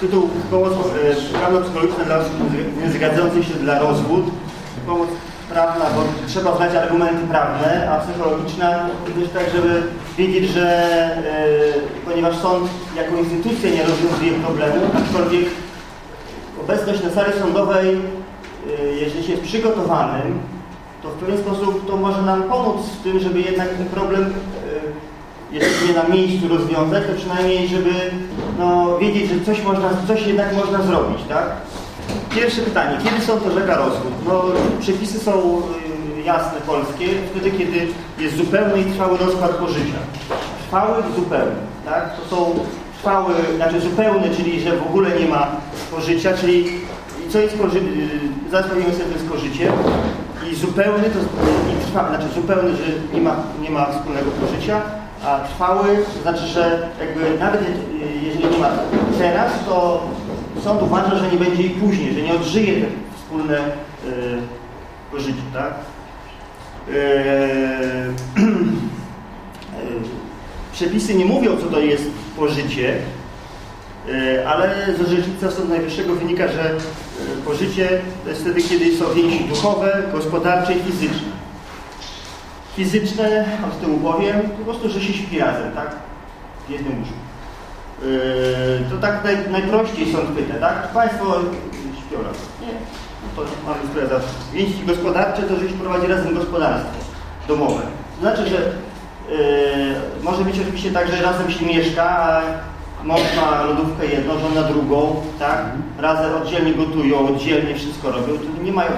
tytuł Pomoc e, prawno-psychologiczna dla osób niezgadzających się dla rozwód. Pomoc prawna, bo trzeba znać argumenty prawne, a psychologiczna też tak, żeby wiedzieć, że e, ponieważ sąd jako instytucja nie rozwiązuje problemu, aczkolwiek obecność na sali sądowej, e, jeżeli się jest przygotowanym, to w pewien sposób to może nam pomóc w tym, żeby jednak ten problem, jeśli nie na miejscu rozwiązać, to przynajmniej, żeby no, wiedzieć, że coś, można, coś jednak można zrobić, tak? Pierwsze pytanie, kiedy sąd orzeka rozwód? No, przepisy są y, jasne, polskie, wtedy, kiedy jest zupełny i trwały rozkład pożycia. Trwały i zupełny, tak? To są trwały, znaczy zupełny, czyli że w ogóle nie ma pożycia, czyli co jest pożycie, zaraz powiemy sobie, to jest pożycie. I zupełny to i trwa, znaczy zupełny, że nie ma, nie ma wspólnego pożycia, a trwały to znaczy, że jakby nawet y, jeżeli nie ma teraz, to sąd uważa, że nie będzie i później, że nie odżyje te wspólne y, pożycie, tak? Y, przepisy nie mówią, co to jest pożycie, ale z orzecznictwa Sądu Najwyższego wynika, że pożycie to jest wtedy, kiedy są więzi duchowe, gospodarcze i fizyczne. Fizyczne, od tyłu powiem, po prostu, że się śpi razem, tak? W jednym łóżku. Yy, to tak naj, najprościej sąd pyta, tak? Czy Państwo śpią razem? Nie. No to mamy sprawę zawsze. Więzi gospodarcze to, że się prowadzi razem gospodarstwo domowe. To znaczy, że yy, może być oczywiście tak, że razem się mieszka, a mąż ma lodówkę jedną, żona drugą, tak? Razem oddzielnie gotują, oddzielnie wszystko robią. Tu nie mają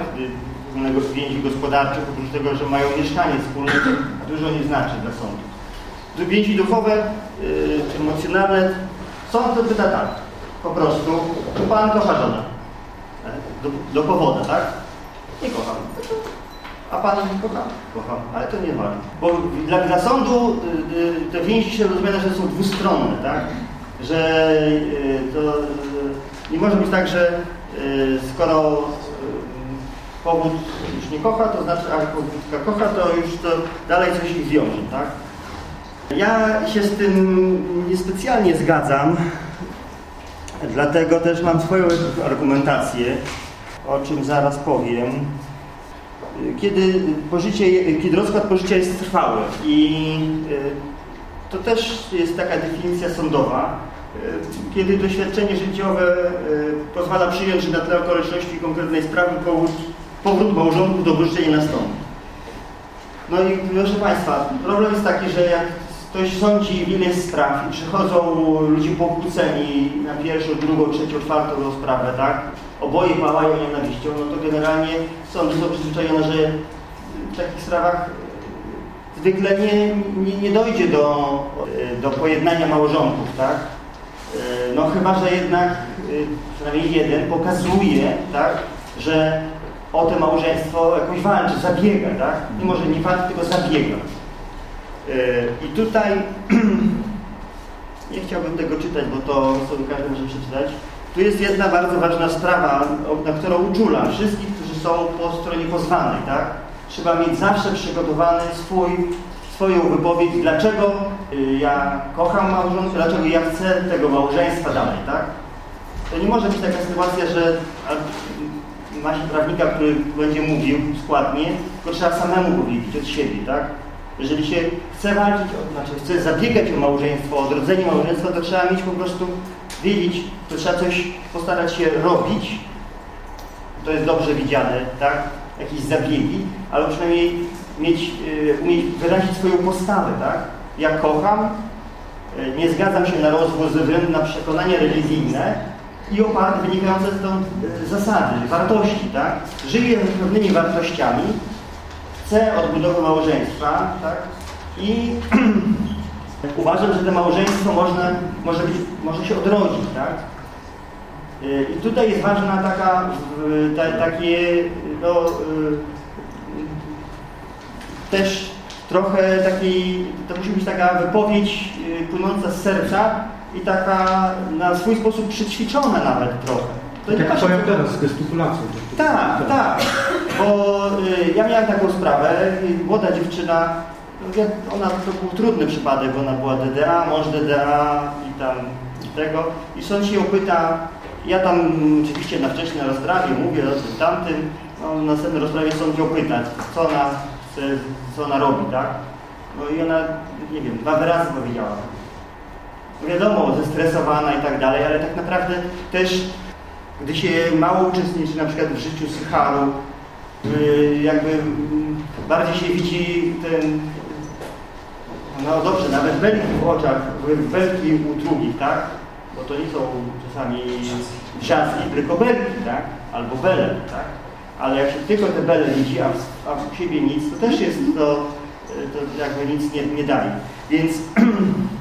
wspólnego więzi gospodarczych, oprócz tego, że mają mieszkanie wspólne, dużo nie znaczy dla sądu. Więzi duchowe yy, czy emocjonalne Sąd to pyta tak, po prostu, czy pan kocha żonę? Do, do powodu, tak? Nie kocham. A pan kocha? Kocham, ale to nie ważne. Bo dla, dla sądu y, y, te więzi się rozumiane, że są dwustronne, tak? Że to nie może być tak, że skoro powód już nie kocha, to znaczy, a powódka kocha, to już to dalej coś ich wiąże, tak? Ja się z tym niespecjalnie zgadzam, dlatego też mam swoją argumentację, o czym zaraz powiem. Kiedy, pożycie, kiedy rozkład pożycia jest trwały i e, to też jest taka definicja sądowa, e, kiedy doświadczenie życiowe e, pozwala przyjąć, że na tle okoliczności konkretnej sprawy powód, powrót małżonku do pożycia nie nastąpi. No i proszę Państwa, problem jest taki, że jak ktoś sądzi wiele spraw i przychodzą ludzie pokłóceni na pierwszą, drugą, trzecią, czwartą rozprawę, tak? Oboje pałają nienawiścią, no to generalnie sądy są przyzwyczajone, że w takich sprawach zwykle nie, nie, nie dojdzie do, do pojednania małżonków, tak? No chyba, że jednak przynajmniej jeden pokazuje, tak, że o to małżeństwo jakoś walczy, zabiega, tak? Mimo, że nie walczy, tylko zabiega. I tutaj nie chciałbym tego czytać, bo to sobie każdy może przeczytać. Tu jest jedna bardzo ważna sprawa, na którą uczula wszystkich, którzy są po stronie pozwanej, tak? Trzeba mieć zawsze przygotowany swój, swoją wypowiedź, dlaczego y, ja kocham małżonkę, dlaczego ja chcę tego małżeństwa dalej, tak? To nie może być taka sytuacja, że ma się prawnika, który będzie mówił składnie, tylko trzeba samemu powiedzieć od siebie, tak? Jeżeli się chce walczyć, znaczy chce zabiegać o małżeństwo, o odrodzenie małżeństwa, to trzeba mieć po prostu wiedzieć, to trzeba coś postarać się robić. To jest dobrze widziane, tak? Jakieś zabiegi, ale przynajmniej mieć, yy, umieć wyrazić swoją postawę, tak? Ja kocham, yy, nie zgadzam się na rozwój na przekonania religijne i oparte wynikające stąd yy, zasady, wartości, tak? Żyję z pewnymi wartościami, chce odbudowy małżeństwa, tak? I uważam, że to małżeństwo można, może, być, może się odrodzić, tak? I tutaj jest ważna taka, ta, takie, no, też trochę takiej, to musi być taka wypowiedź płynąca z serca i taka na swój sposób przećwiczona nawet trochę. To tak jak powiem teraz, z gestykulacją. Tak, tak, bo y, ja miałem taką sprawę, młoda dziewczyna, ona to był trudny przypadek, bo ona była DDA, mąż DDA i tam tego i sąd się ją pyta, ja tam oczywiście na wcześniej rozprawie mówię o tym tamtym, no, na następnej rozprawie sąd ją pyta, co ona, chce, co ona robi, tak? No i ona, nie wiem, dwa wyrazy powiedziała. Wiadomo, zestresowana i tak dalej, ale tak naprawdę też, gdy się mało uczestniczy na przykład w życiu Sycharu, y, jakby mm, bardziej się widzi ten, no dobrze, nawet belki w oczach, belki u drugich, tak? Bo to nie są czasami wrzaski, tylko belki, tak? Albo bele, tak? Ale jak się tylko te bele widzi, a a w siebie nic, to też jest to, to jakby nic nie, nie daje. Więc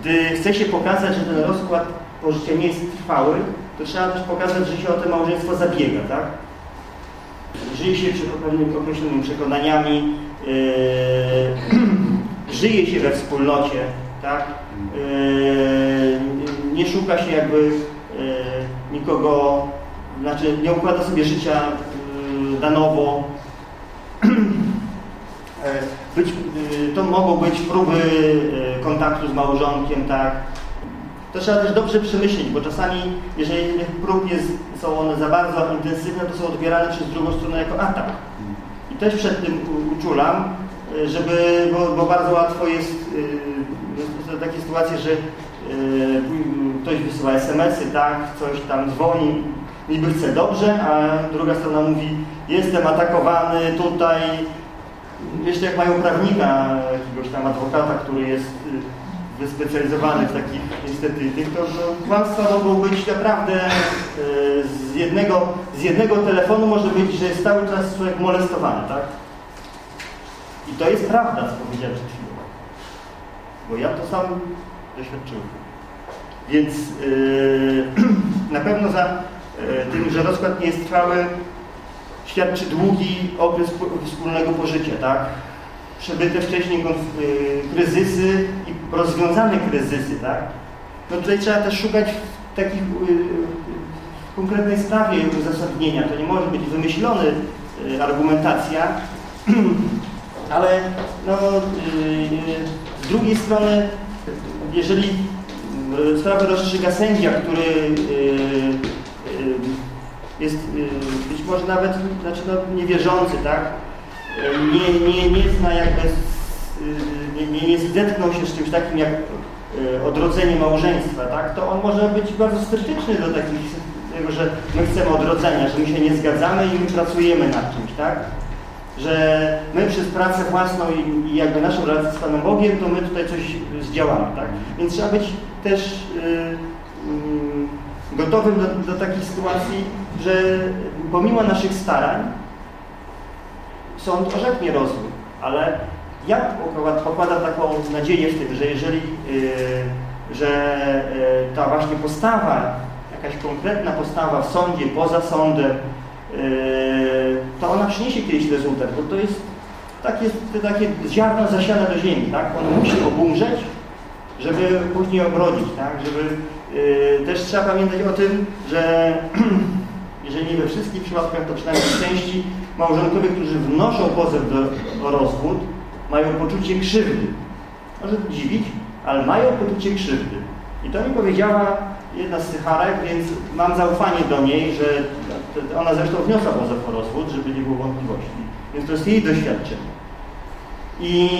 gdy chce się pokazać, że ten rozkład pożycia nie jest trwały, to trzeba też pokazać, że się o to małżeństwo zabiega, tak? Żyje się pewnymi określonymi przekonaniami, yy, żyje się we wspólnocie, tak? Yy, nie szuka się jakby yy, nikogo, znaczy nie układa sobie życia yy, na nowo. Być, to mogą być próby kontaktu z małżonkiem, tak? To trzeba też dobrze przemyśleć, bo czasami, jeżeli prób jest, są one za bardzo intensywne, to są odbierane przez drugą stronę jako atak. I też przed tym uczulam, żeby, bo, bo bardzo łatwo jest yy, takie sytuacje, że ktoś wysyła SMS-y, tak, coś tam dzwoni, niby chce dobrze, a druga strona mówi, jestem atakowany tutaj, jeszcze jak mają prawnika, jakiegoś tam adwokata, który jest wyspecjalizowany w takich niestety tych, to, to kłamstwa mogą być naprawdę e, z jednego, z jednego telefonu może być, że jest cały czas człowiek molestowany, tak? I to jest prawda, co powiedziałem przed chwilą. Bo ja to sam doświadczyłem. Więc yy, na pewno za yy, tym, że rozkład nie jest trwały, świadczy długi okres wspólnego pożycia, tak? Przebyte wcześniej kryzysy i rozwiązane kryzysy, tak? No tutaj trzeba też szukać w takich w konkretnej sprawie uzasadnienia. To nie może być wymyślony argumentacja, ale no, z drugiej strony, jeżeli sprawę rozstrzyga sędzia, który jest być może nawet znaczy no, niewierzący, tak? Nie, nie, nie zna jakby, nie, nie, nie zetknął się z czymś takim jak odrodzenie małżeństwa, tak? To on może być bardzo sceptyczny do takich, tego, że my chcemy odrodzenia, że my się nie zgadzamy i my pracujemy nad czymś, tak? Że my przez pracę własną i, i jakby naszą relację z Panem Bogiem, to my tutaj coś zdziałamy, tak? Więc trzeba być też yy, yy, gotowym do, do takiej sytuacji, że pomimo naszych starań sąd orzeknie rozwój, ale ja pokładam taką nadzieję w tym, że jeżeli yy, że yy, ta właśnie postawa, jakaś konkretna postawa w sądzie, poza sądem, yy, to ona przyniesie kiedyś rezultat, bo to jest takie, takie ziarno zasiane do ziemi, tak? Ono musi obumrzeć, żeby później obrodzić, tak? Żeby, też trzeba pamiętać o tym, że jeżeli we wszystkich przypadkach, to przynajmniej w części małżonkowie, którzy wnoszą pozew do, o rozwód, mają poczucie krzywdy. Może to dziwić, ale mają poczucie krzywdy. I to mi powiedziała jedna z Sycharek, więc mam zaufanie do niej, że ona zresztą wniosła pozew o rozwód, żeby nie było wątpliwości. Więc to jest jej doświadczenie. I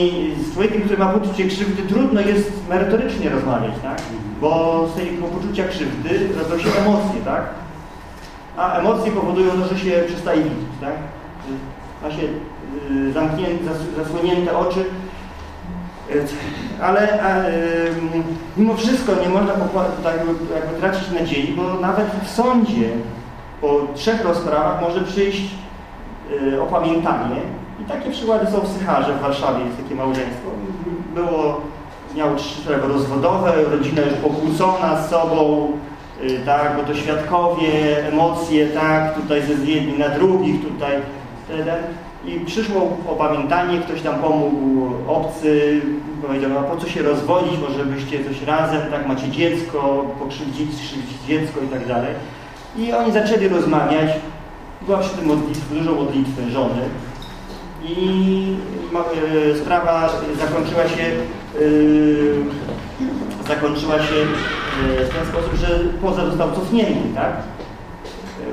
z człowiekiem, który ma poczucie krzywdy, trudno jest merytorycznie rozmawiać, tak? Bo z tego poczucia krzywdy rodzą się emocje, tak? A emocje powodują to, że się przestaje widzieć, tak? Ma się y, zamknięte, zasłonięte oczy, ale a, mimo wszystko nie można tak jakby tracić nadziei, bo nawet w sądzie po trzech rozprawach może przyjść y, opamiętanie i takie przykłady są w Sycharze w Warszawie, jest takie małżeństwo. Było, miało trzy sprawy rozwodowe, rodzina już pokłócona z sobą, y, tak, bo to świadkowie, emocje, tak, tutaj ze jedni na drugich, tutaj ten. I przyszło opamiętanie, ktoś tam pomógł, obcy, powiedział, a po co się rozwodzić, może byście coś razem, tak, macie dziecko, pokrzywdzić dziecko i tak dalej. I oni zaczęli rozmawiać, była przy tym modlitwa, dużo modlitwy żony i e, sprawa zakończyła się, e, zakończyła się w ten sposób, że pozew został cofnięty, tak?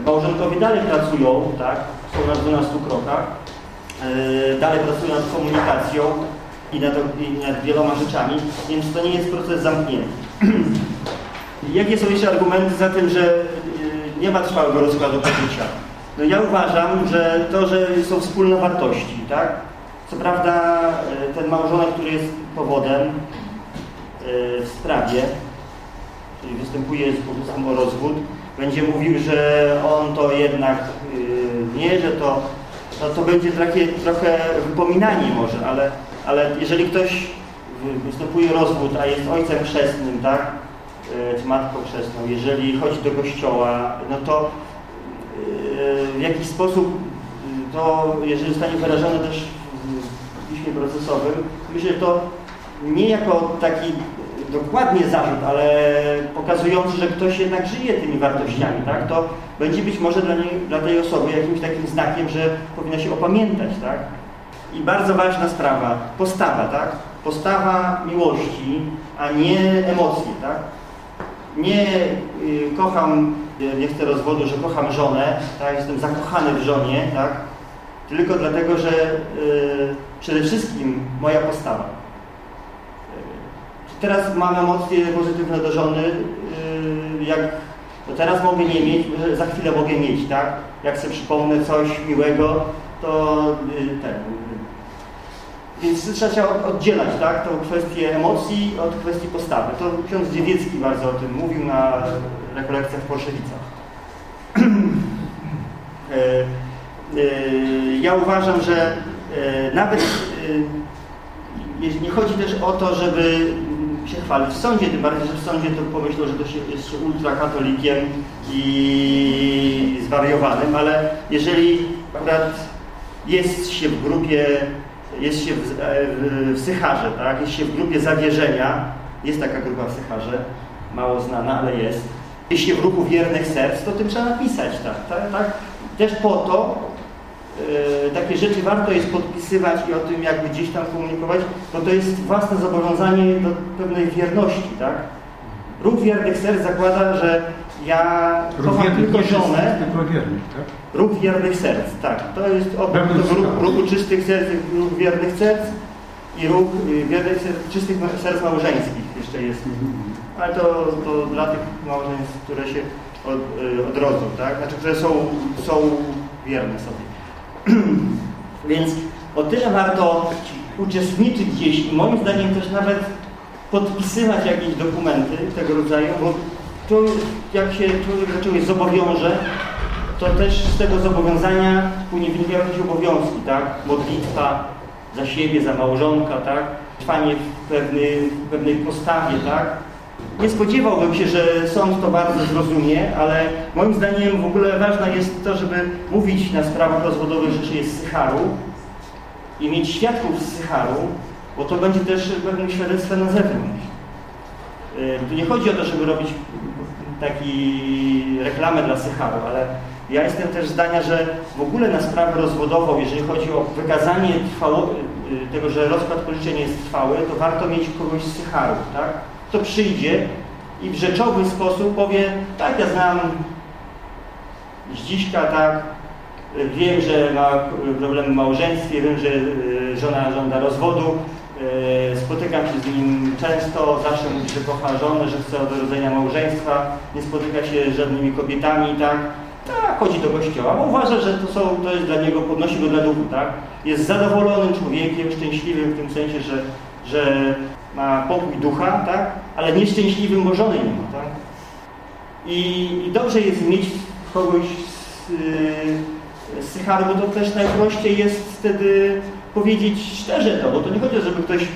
Małżonkowie dalej pracują, tak? Są na 12 krokach, dalej pracują nad komunikacją i nad, i nad wieloma rzeczami, więc to nie jest proces zamknięty. Jakie są jeszcze argumenty za tym, że nie ma trwałego rozkładu życia? No ja uważam, że to, że są wspólne wartości, tak? Co prawda ten małżonek, który jest powodem w sprawie, czyli występuje z pomysłem o rozwód, będzie mówił, że on to jednak nie, że to, to, to będzie takie trochę wypominanie może, ale, ale jeżeli ktoś występuje rozwód, a jest ojcem chrzestnym, tak, czy matką chrzestną, jeżeli chodzi do kościoła, no to w jakiś sposób to, jeżeli zostanie wyrażone też w piśmie procesowym, myślę, że to nie jako taki dokładnie zarzut, ale pokazujący, że ktoś jednak żyje tymi wartościami, tak? to będzie być może dla, niej, dla tej osoby jakimś takim znakiem, że powinna się opamiętać. Tak? I bardzo ważna sprawa, postawa, tak? Postawa miłości, a nie emocje, tak? Nie y, kocham, nie chcę rozwodu, że kocham żonę, tak? Jestem zakochany w żonie, tak? Tylko dlatego, że y, przede wszystkim moja postawa teraz mam emocje pozytywne do żony, jak to teraz mogę nie mieć, za chwilę mogę mieć, tak? Jak sobie przypomnę coś miłego, to ten. Więc trzeba oddzielać, tak? Tą kwestię emocji od kwestii postawy. To ksiądz Dziewiecki bardzo o tym mówił na rekolekcjach w Polszewicach. Yy, ja uważam, że nawet nie chodzi też o to, żeby się chwalić w sądzie, tym bardziej, że w sądzie to pomyślą, że to się jest ultrakatolikiem i zwariowanym, ale jeżeli akurat jest się w grupie, jest się w, w, w Sycharze, tak? jest się w grupie zawierzenia, jest taka grupa w Sycharze, mało znana, ale jest, jest się w ruchu wiernych serc, to tym trzeba napisać, tak? tak, tak? Też po to, E, takie rzeczy warto jest podpisywać i o tym jakby gdzieś tam komunikować, bo to jest własne zobowiązanie do pewnej wierności, tak? Ruch wiernych serc zakłada, że ja kocham tylko żonę. Tylko wiernych, tak? Ruch wiernych serc, tak. To jest obok ruch, ruchu czystych serc, ruch wiernych serc i ruch y, wiernych serc, czystych serc małżeńskich jeszcze jest. Ale to, to dla tych małżeństw, które się od, y, odrodzą, tak? Znaczy, które są, są wierne sobie. Więc o tyle warto uczestniczyć gdzieś i moim zdaniem też nawet podpisywać jakieś dokumenty tego rodzaju, bo to jak się człowiek do zobowiąże, to też z tego zobowiązania później wynikają jakieś obowiązki, tak? Modlitwa za siebie, za małżonka, tak? Trwanie w, pewny, w pewnej postawie, tak? Nie spodziewałbym się, że sąd to bardzo zrozumie, ale moim zdaniem w ogóle ważne jest to, żeby mówić na sprawach rozwodowych rzeczy jest Sycharu i mieć świadków z Sycharu, bo to będzie też pewnym świadectwem na zewnątrz. Y, tu nie chodzi o to, żeby robić taki reklamę dla Sycharu, ale ja jestem też zdania, że w ogóle na sprawę rozwodową, jeżeli chodzi o wykazanie trwało, y, tego, że rozkład pożyczenia jest trwały, to warto mieć kogoś z Sycharu, tak? kto przyjdzie i w rzeczowy sposób powie, tak, ja znam Zdziśka, tak, wiem, że ma problemy w małżeństwie, wiem, że e, żona żąda rozwodu, spotykam się z nim często, zawsze mówi, że kocha żonę, że chce odrodzenia małżeństwa, nie spotyka się z żadnymi kobietami, tak, tak, chodzi do kościoła, bo uważa, że to, są, to jest dla niego, podnosi go dla duchu, tak, jest zadowolonym człowiekiem, szczęśliwym w tym sensie, że, że ma pokój ducha, tak? ale nieszczęśliwym, bo żony nie ma. Tak? I, I, dobrze jest mieć kogoś z, yy, z bo to też najprościej jest wtedy powiedzieć szczerze to, bo to nie chodzi o żeby ktoś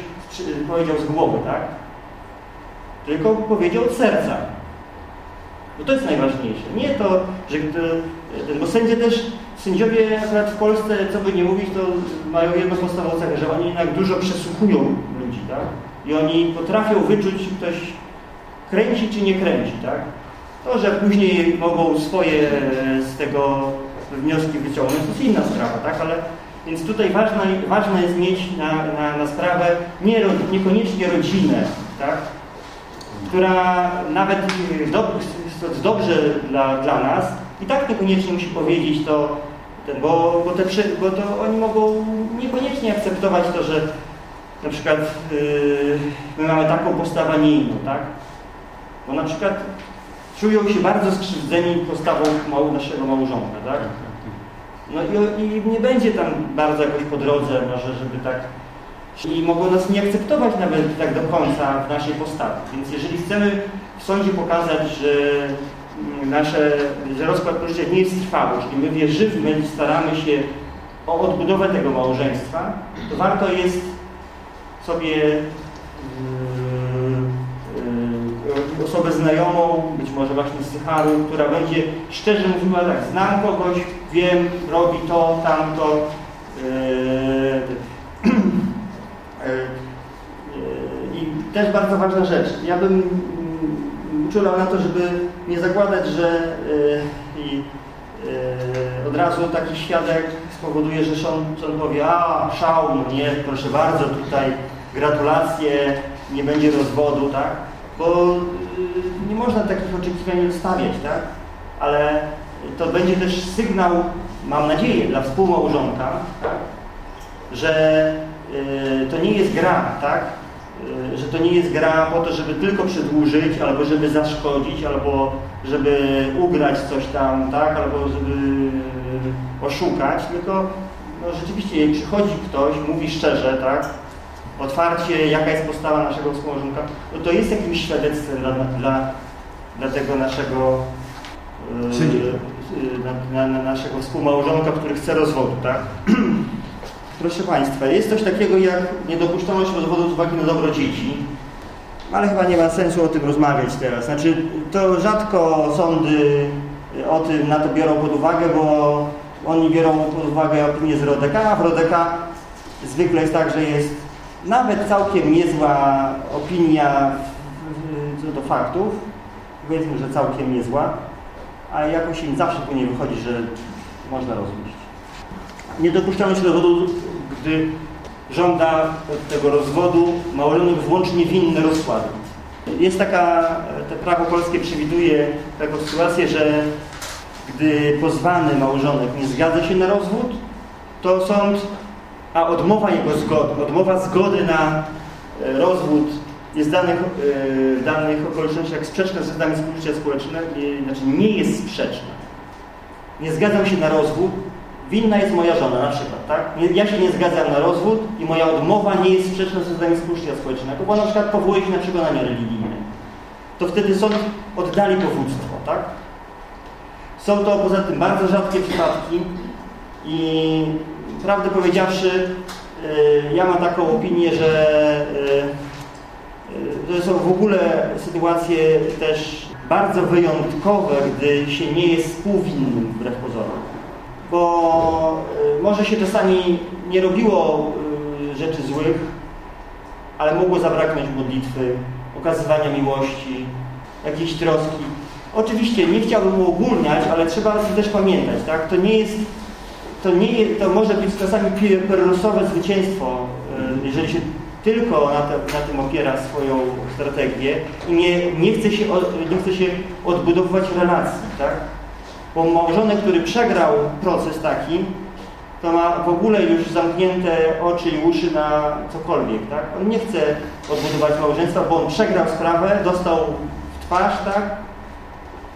powiedział z głowy, tak? Tylko powiedział od serca. Bo to jest najważniejsze. Nie to, że bo sędzie też, sędziowie akurat w Polsce, co by nie mówić, to mają jedną podstawową cechę, że oni jednak dużo przesłuchują ludzi, tak? i oni potrafią wyczuć, czy ktoś kręci, czy nie kręci, tak? To, że później mogą swoje z tego wnioski wyciągnąć, to jest inna sprawa, tak? Ale więc tutaj ważne, ważne jest mieć na, na, na sprawę nie, niekoniecznie rodzinę, tak? która nawet do, dobrze dla, dla nas i tak niekoniecznie musi powiedzieć to, bo, bo, te, bo to oni mogą niekoniecznie akceptować to, że na przykład yy, my mamy taką postawę, nie inną, tak? Bo na przykład czują się bardzo skrzywdzeni postawą naszego małżonka, tak? No i, i, nie będzie tam bardzo jakoś po drodze może, żeby tak... I mogą nas nie akceptować nawet tak do końca w naszej postawie. Więc jeżeli chcemy w sądzie pokazać, że mm, nasze, że rozkład życia nie jest trwały, czyli my wierzymy staramy się o odbudowę tego małżeństwa, to warto jest sobie osobę znajomą, być może właśnie z Sycharu, która będzie szczerze mówiła tak, znam kogoś, wiem, robi to, tamto. Yy, I też bardzo ważna rzecz. Ja bym mm, uczulał na to, żeby nie zakładać, że i, od razu taki świadek spowoduje, że sąd powie, a szał, no nie, proszę bardzo, tutaj gratulacje, nie będzie rozwodu, tak? Bo nie można takich oczekiwań odstawiać, tak? Ale to będzie też sygnał, mam nadzieję, dla współmałżonka, że y, to nie jest gra, tak? Y, że to nie jest gra po to, żeby tylko przedłużyć, albo żeby zaszkodzić, albo żeby ugrać coś tam, tak? Albo żeby oszukać, tylko no, rzeczywiście, przychodzi ktoś, mówi szczerze, tak? Otwarcie, jaka jest postawa naszego współmałżonka, no to jest jakimś świadectwem dla, dla, dla tego naszego na, na, naszego współmałżonka, który chce rozwodu, tak? Proszę Państwa, jest coś takiego jak niedopuszczalność rozwodu z uwagi na dobro dzieci, ale chyba nie ma sensu o tym rozmawiać teraz. Znaczy, to rzadko sądy o tym na to biorą pod uwagę, bo oni biorą pod uwagę opinię z Rodeka, a w Rodeka zwykle jest tak, że jest nawet całkiem niezła opinia co do faktów, powiedzmy, że całkiem niezła, a jakoś im zawsze później wychodzi, że można rozwieść. Niedopuszczalność rozwodu, gdy żąda tego rozwodu małżonek włącznie winny rozkładu. Jest taka, te prawo polskie przewiduje taką sytuację, że gdy pozwany małżonek nie zgadza się na rozwód, to sąd, a odmowa jego zgody, odmowa zgody na e, rozwód jest danych, w danych okolicznościach sprzeczna z zasadami współżycia społecznego, znaczy nie jest sprzeczna. Nie zgadzam się na rozwód, winna jest moja żona na przykład, tak? Ja się nie zgadzam na rozwód i moja odmowa nie jest sprzeczna z zasadami współżycia społecznego, bo na przykład powołuje się na przekonania religijne. To wtedy sąd oddali powództwo, tak? Są to poza tym bardzo rzadkie przypadki i prawdę powiedziawszy, yy, ja mam taką opinię, że to są w ogóle sytuacje też bardzo wyjątkowe, gdy się nie jest współwinnym wbrew pozorom. Bo y, może się czasami nie robiło y, rzeczy złych, ale mogło zabraknąć modlitwy, okazywania miłości, jakiejś troski. Oczywiście nie chciałbym uogólniać, ale trzeba też pamiętać, tak? To nie jest, to nie to może być czasami perrosowe zwycięstwo, y, jeżeli się tylko na, te, na, tym opiera swoją strategię i nie, nie, chce się, nie chce się odbudowywać relacji, tak? Bo małżonek, który przegrał proces taki, to ma w ogóle już zamknięte oczy i uszy na cokolwiek, tak? On nie chce odbudować małżeństwa, bo on przegrał sprawę, dostał w twarz, tak?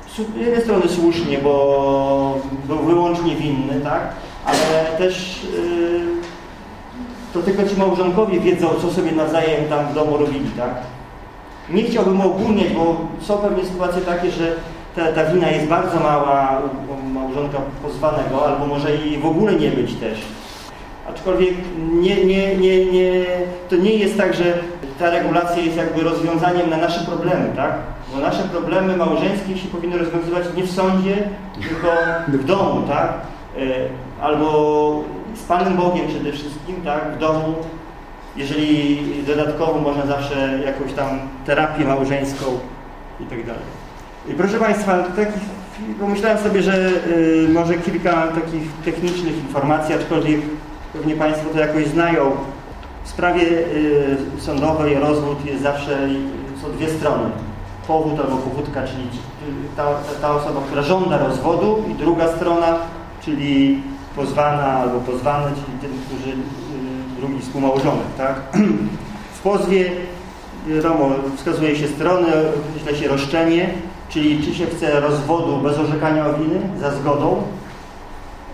Z jednej strony słusznie, bo był wyłącznie winny, tak? Ale też... Yy, to tylko ci małżonkowie wiedzą, co sobie nawzajem tam w domu robili, tak? Nie chciałbym ogólniać, bo są pewnie sytuacje takie, że ta, ta wina jest bardzo mała u małżonka pozwanego, albo może i w ogóle nie być też. Aczkolwiek nie, nie, nie, nie, to nie jest tak, że ta regulacja jest jakby rozwiązaniem na nasze problemy, tak? Bo nasze problemy małżeńskie się powinny rozwiązywać nie w sądzie, tylko w domu, tak? Albo z Panem Bogiem przede wszystkim, tak, w domu, jeżeli dodatkowo można zawsze jakąś tam terapię małżeńską i tak dalej. I proszę Państwa, taki, pomyślałem sobie, że y, może kilka takich technicznych informacji, aczkolwiek pewnie Państwo to jakoś znają. W sprawie y, sądowej rozwód jest zawsze, są dwie strony. powód albo powódka, czyli ta, ta osoba, która żąda rozwodu i druga strona, czyli pozwana albo pozwany, czyli ten, którzy y, drugi współmałżonek, tak? W pozwie wiadomo, wskazuje się strony, określa się roszczenie, czyli czy się chce rozwodu bez orzekania o winy za zgodą,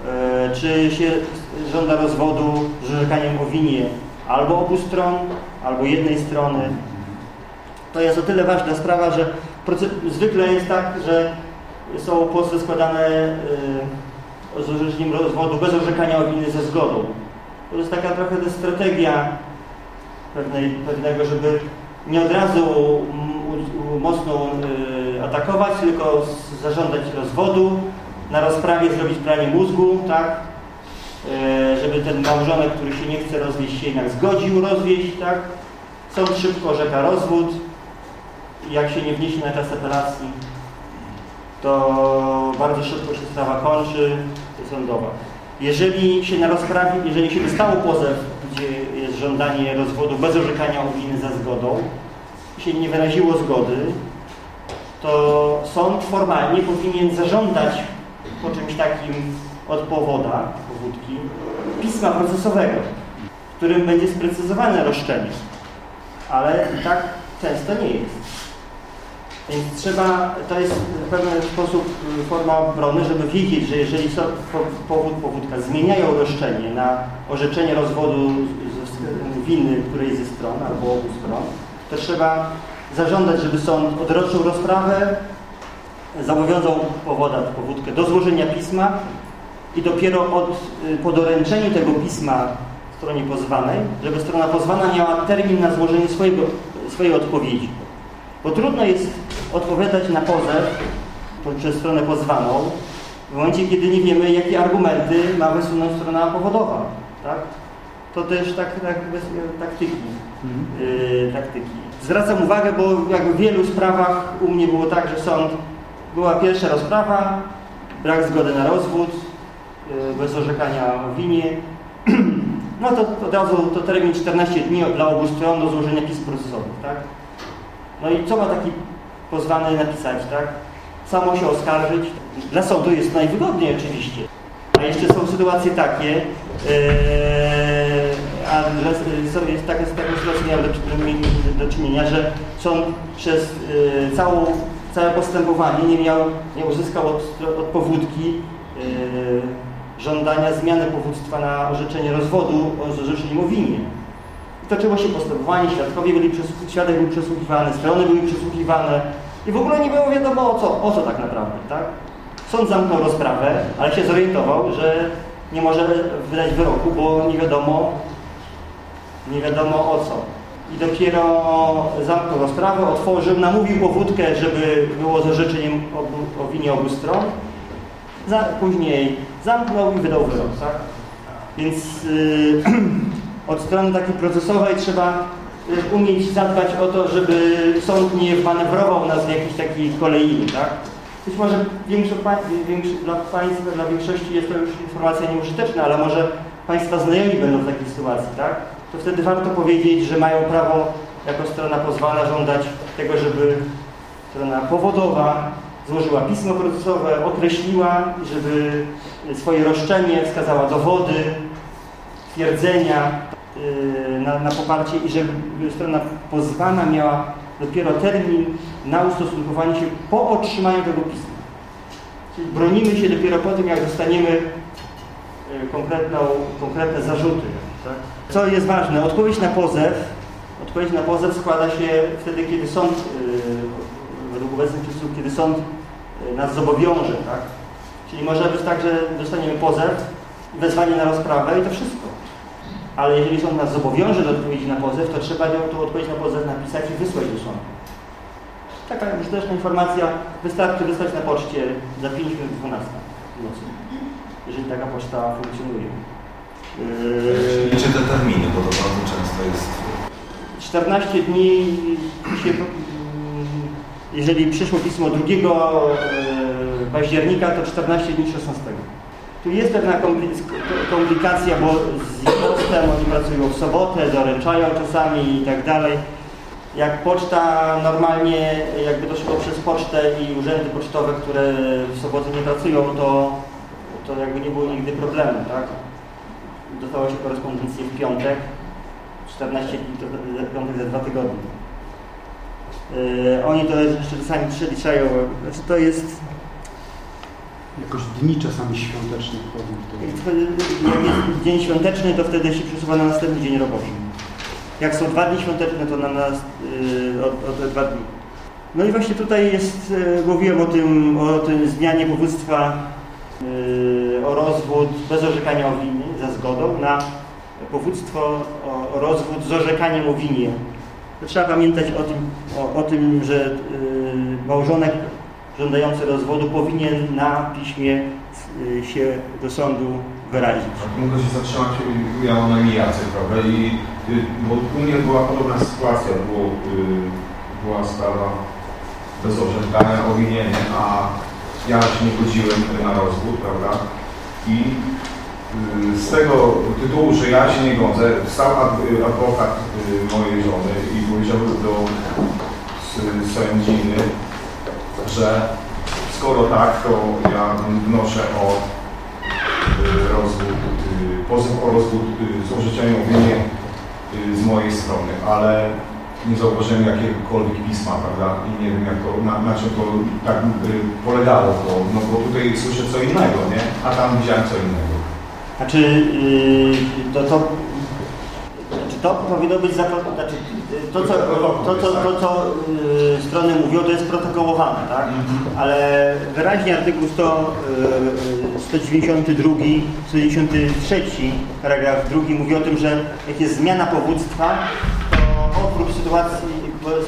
e, czy się żąda rozwodu z orzekaniem o winie albo obu stron, albo jednej strony. To jest o tyle ważna sprawa, że zwykle jest tak, że są pozwy składane e, z orzeczeniem rozwodu bez orzekania o winy ze zgodą. To jest taka trochę strategia pewnej, pewnego, żeby nie od razu mocno y, atakować, tylko zażądać rozwodu, na rozprawie zrobić pranie mózgu, tak? Y, żeby ten małżonek, który się nie chce rozwieść, się jednak zgodził rozwieść, tak? Sąd szybko orzeka rozwód. Jak się nie wniesie na czas apelacji, to bardzo szybko się sprawa kończy sądowa. Jeżeli się na rozprawie, jeżeli się dostało pozew, gdzie jest żądanie rozwodu bez orzekania o winy za zgodą, się nie wyraziło zgody, to sąd formalnie powinien zażądać po czymś takim od powoda, powódki, pisma procesowego, w którym będzie sprecyzowane roszczenie. Ale tak często nie jest. Więc trzeba, to jest w pewien sposób y, forma obrony, żeby wiedzieć, że jeżeli so, powód, powódka zmieniają roszczenie na orzeczenie rozwodu winy którejś ze stron albo obu stron, to trzeba zażądać, żeby sąd odroczył rozprawę, zobowiązał powoda, powódkę do złożenia pisma i dopiero od, y, po doręczeniu tego pisma stronie pozwanej, żeby strona pozwana miała termin na złożenie swojego, swojej odpowiedzi. Bo trudno jest odpowiadać na pozew przez stronę pozwaną w momencie, kiedy nie wiemy, jakie argumenty ma wysunąć strona powodowa. Tak? To też tak, tak bez taktyki. Mhm. Yy, taktyki. Zwracam uwagę, bo jakby w wielu sprawach u mnie było tak, że sąd była pierwsza rozprawa, brak zgody na rozwód, yy, bez orzekania o winie. No to od razu to termin 14 dni dla obu stron do złożenia pism procesowych, tak? No i co ma taki pozwany napisać, tak? Samo się oskarżyć. Dla sądu jest najwygodniej oczywiście. A jeszcze są sytuacje takie, yy, a jest taka, miałem do, do, czynienia, że sąd przez yy, całą, całe postępowanie nie miał, nie uzyskał od, od powódki yy, żądania zmiany powództwa na orzeczenie rozwodu z orzeczeniem o winie toczyło się postępowanie, świadkowie byli świadek był przesłuchiwany, strony były przesłuchiwane i w ogóle nie było wiadomo o co, o co tak naprawdę, tak? Sąd zamknął rozprawę, ale się zorientował, że nie może wydać wyroku, bo nie wiadomo, nie wiadomo o co. I dopiero zamknął rozprawę, otworzył, namówił powódkę, żeby było z orzeczeniem o, o winie obu stron. Za, później zamknął i wydał wyrok, tak? Więc yy, od strony takiej procesowej trzeba y, umieć zadbać o to, żeby sąd nie manewrował nas w jakiejś takiej kolei, tak? Być może większo, większy, dla Państwa, dla większości jest to już informacja nieużyteczna, ale może Państwa znajomi będą w takiej sytuacji, tak? To wtedy warto powiedzieć, że mają prawo jako strona pozwala żądać tego, żeby strona powodowa złożyła pismo procesowe, określiła, żeby swoje roszczenie wskazała dowody, twierdzenia, na, na poparcie i żeby strona pozwana miała dopiero termin na ustosunkowanie się po otrzymaniu tego pisma. Czyli bronimy się dopiero po tym, jak dostaniemy y, konkretną, konkretne zarzuty. Tak? Co jest ważne, odpowiedź na pozew odpowiedź na pozew składa się wtedy, kiedy sąd, yy, według obecnych przepisów, kiedy sąd nas zobowiąże, tak? Czyli może być tak, że dostaniemy pozew, wezwanie na rozprawę i to wszystko ale jeżeli sąd nas zobowiąże do odpowiedzi na pozew, to trzeba tą odpowiedź na pozew napisać i wysłać do sądu. Taka użyteczna informacja wystarczy wysłać na poczcie za 5 minut 12 w nocy, jeżeli taka poczta funkcjonuje. Yy... Czy te terminy, bo to bardzo często jest... 14 dni się, jeżeli przyszło pismo 2 yy, października, to 14 dni 16. Tu jest pewna komplikacja, bo z postem oni pracują w sobotę, doręczają czasami i tak dalej. Jak poczta normalnie, jakby to szło przez pocztę i urzędy pocztowe, które w sobotę nie pracują, to, to jakby nie było nigdy problemu, tak? Dostało się korespondencję w piątek, 14 dni, to piątek za dwa tygodnie. Yy, oni to jeszcze czasami przeliczają, znaczy to jest Jakoś dni czasami świąteczne wchodzą w jak jest dzień świąteczny, to wtedy się przesuwa na następny dzień roboczy. Jak są dwa dni świąteczne, to na nas yy, o, te dwa dni. No i właśnie tutaj jest, yy, mówiłem o tym, o tym zmianie powództwa yy, o rozwód bez orzekania o winie, za zgodą, na powództwo o, rozwód z orzekaniem o winie. To trzeba pamiętać o tym, o, o tym że małżonek żądający rozwodu powinien na piśmie y, się do sądu wyrazić. Mogę się zatrzymać, mam na imię Jacek, prawda? I y, bo u mnie była podobna sytuacja, było, y, była sprawa bez orzekania o winie, a ja się nie godziłem na rozwód, prawda? I z tego tytułu, że ja się nie godzę, y, adwokat mojej żony i powiedział do sędziny, że skoro tak, to ja wnoszę o y, rozwód, y, pozew o rozwód y, z orzeczeniem o winie y, z mojej strony, ale nie zauważyłem jakiegokolwiek pisma, prawda? I nie wiem, jak to, na, na czym to tak polegało, to, no bo tutaj słyszę co innego, nie? A tam widziałem co innego. Znaczy, yy, to, to, znaczy to powinno być znaczy, to, co, to, co, to, co yy, strony mówią, to jest protokołowane, tak? Ale wyraźnie artykuł 100, yy, 192, 193, paragraf drugi mówi o tym, że jak jest zmiana powództwa, to oprócz sytuacji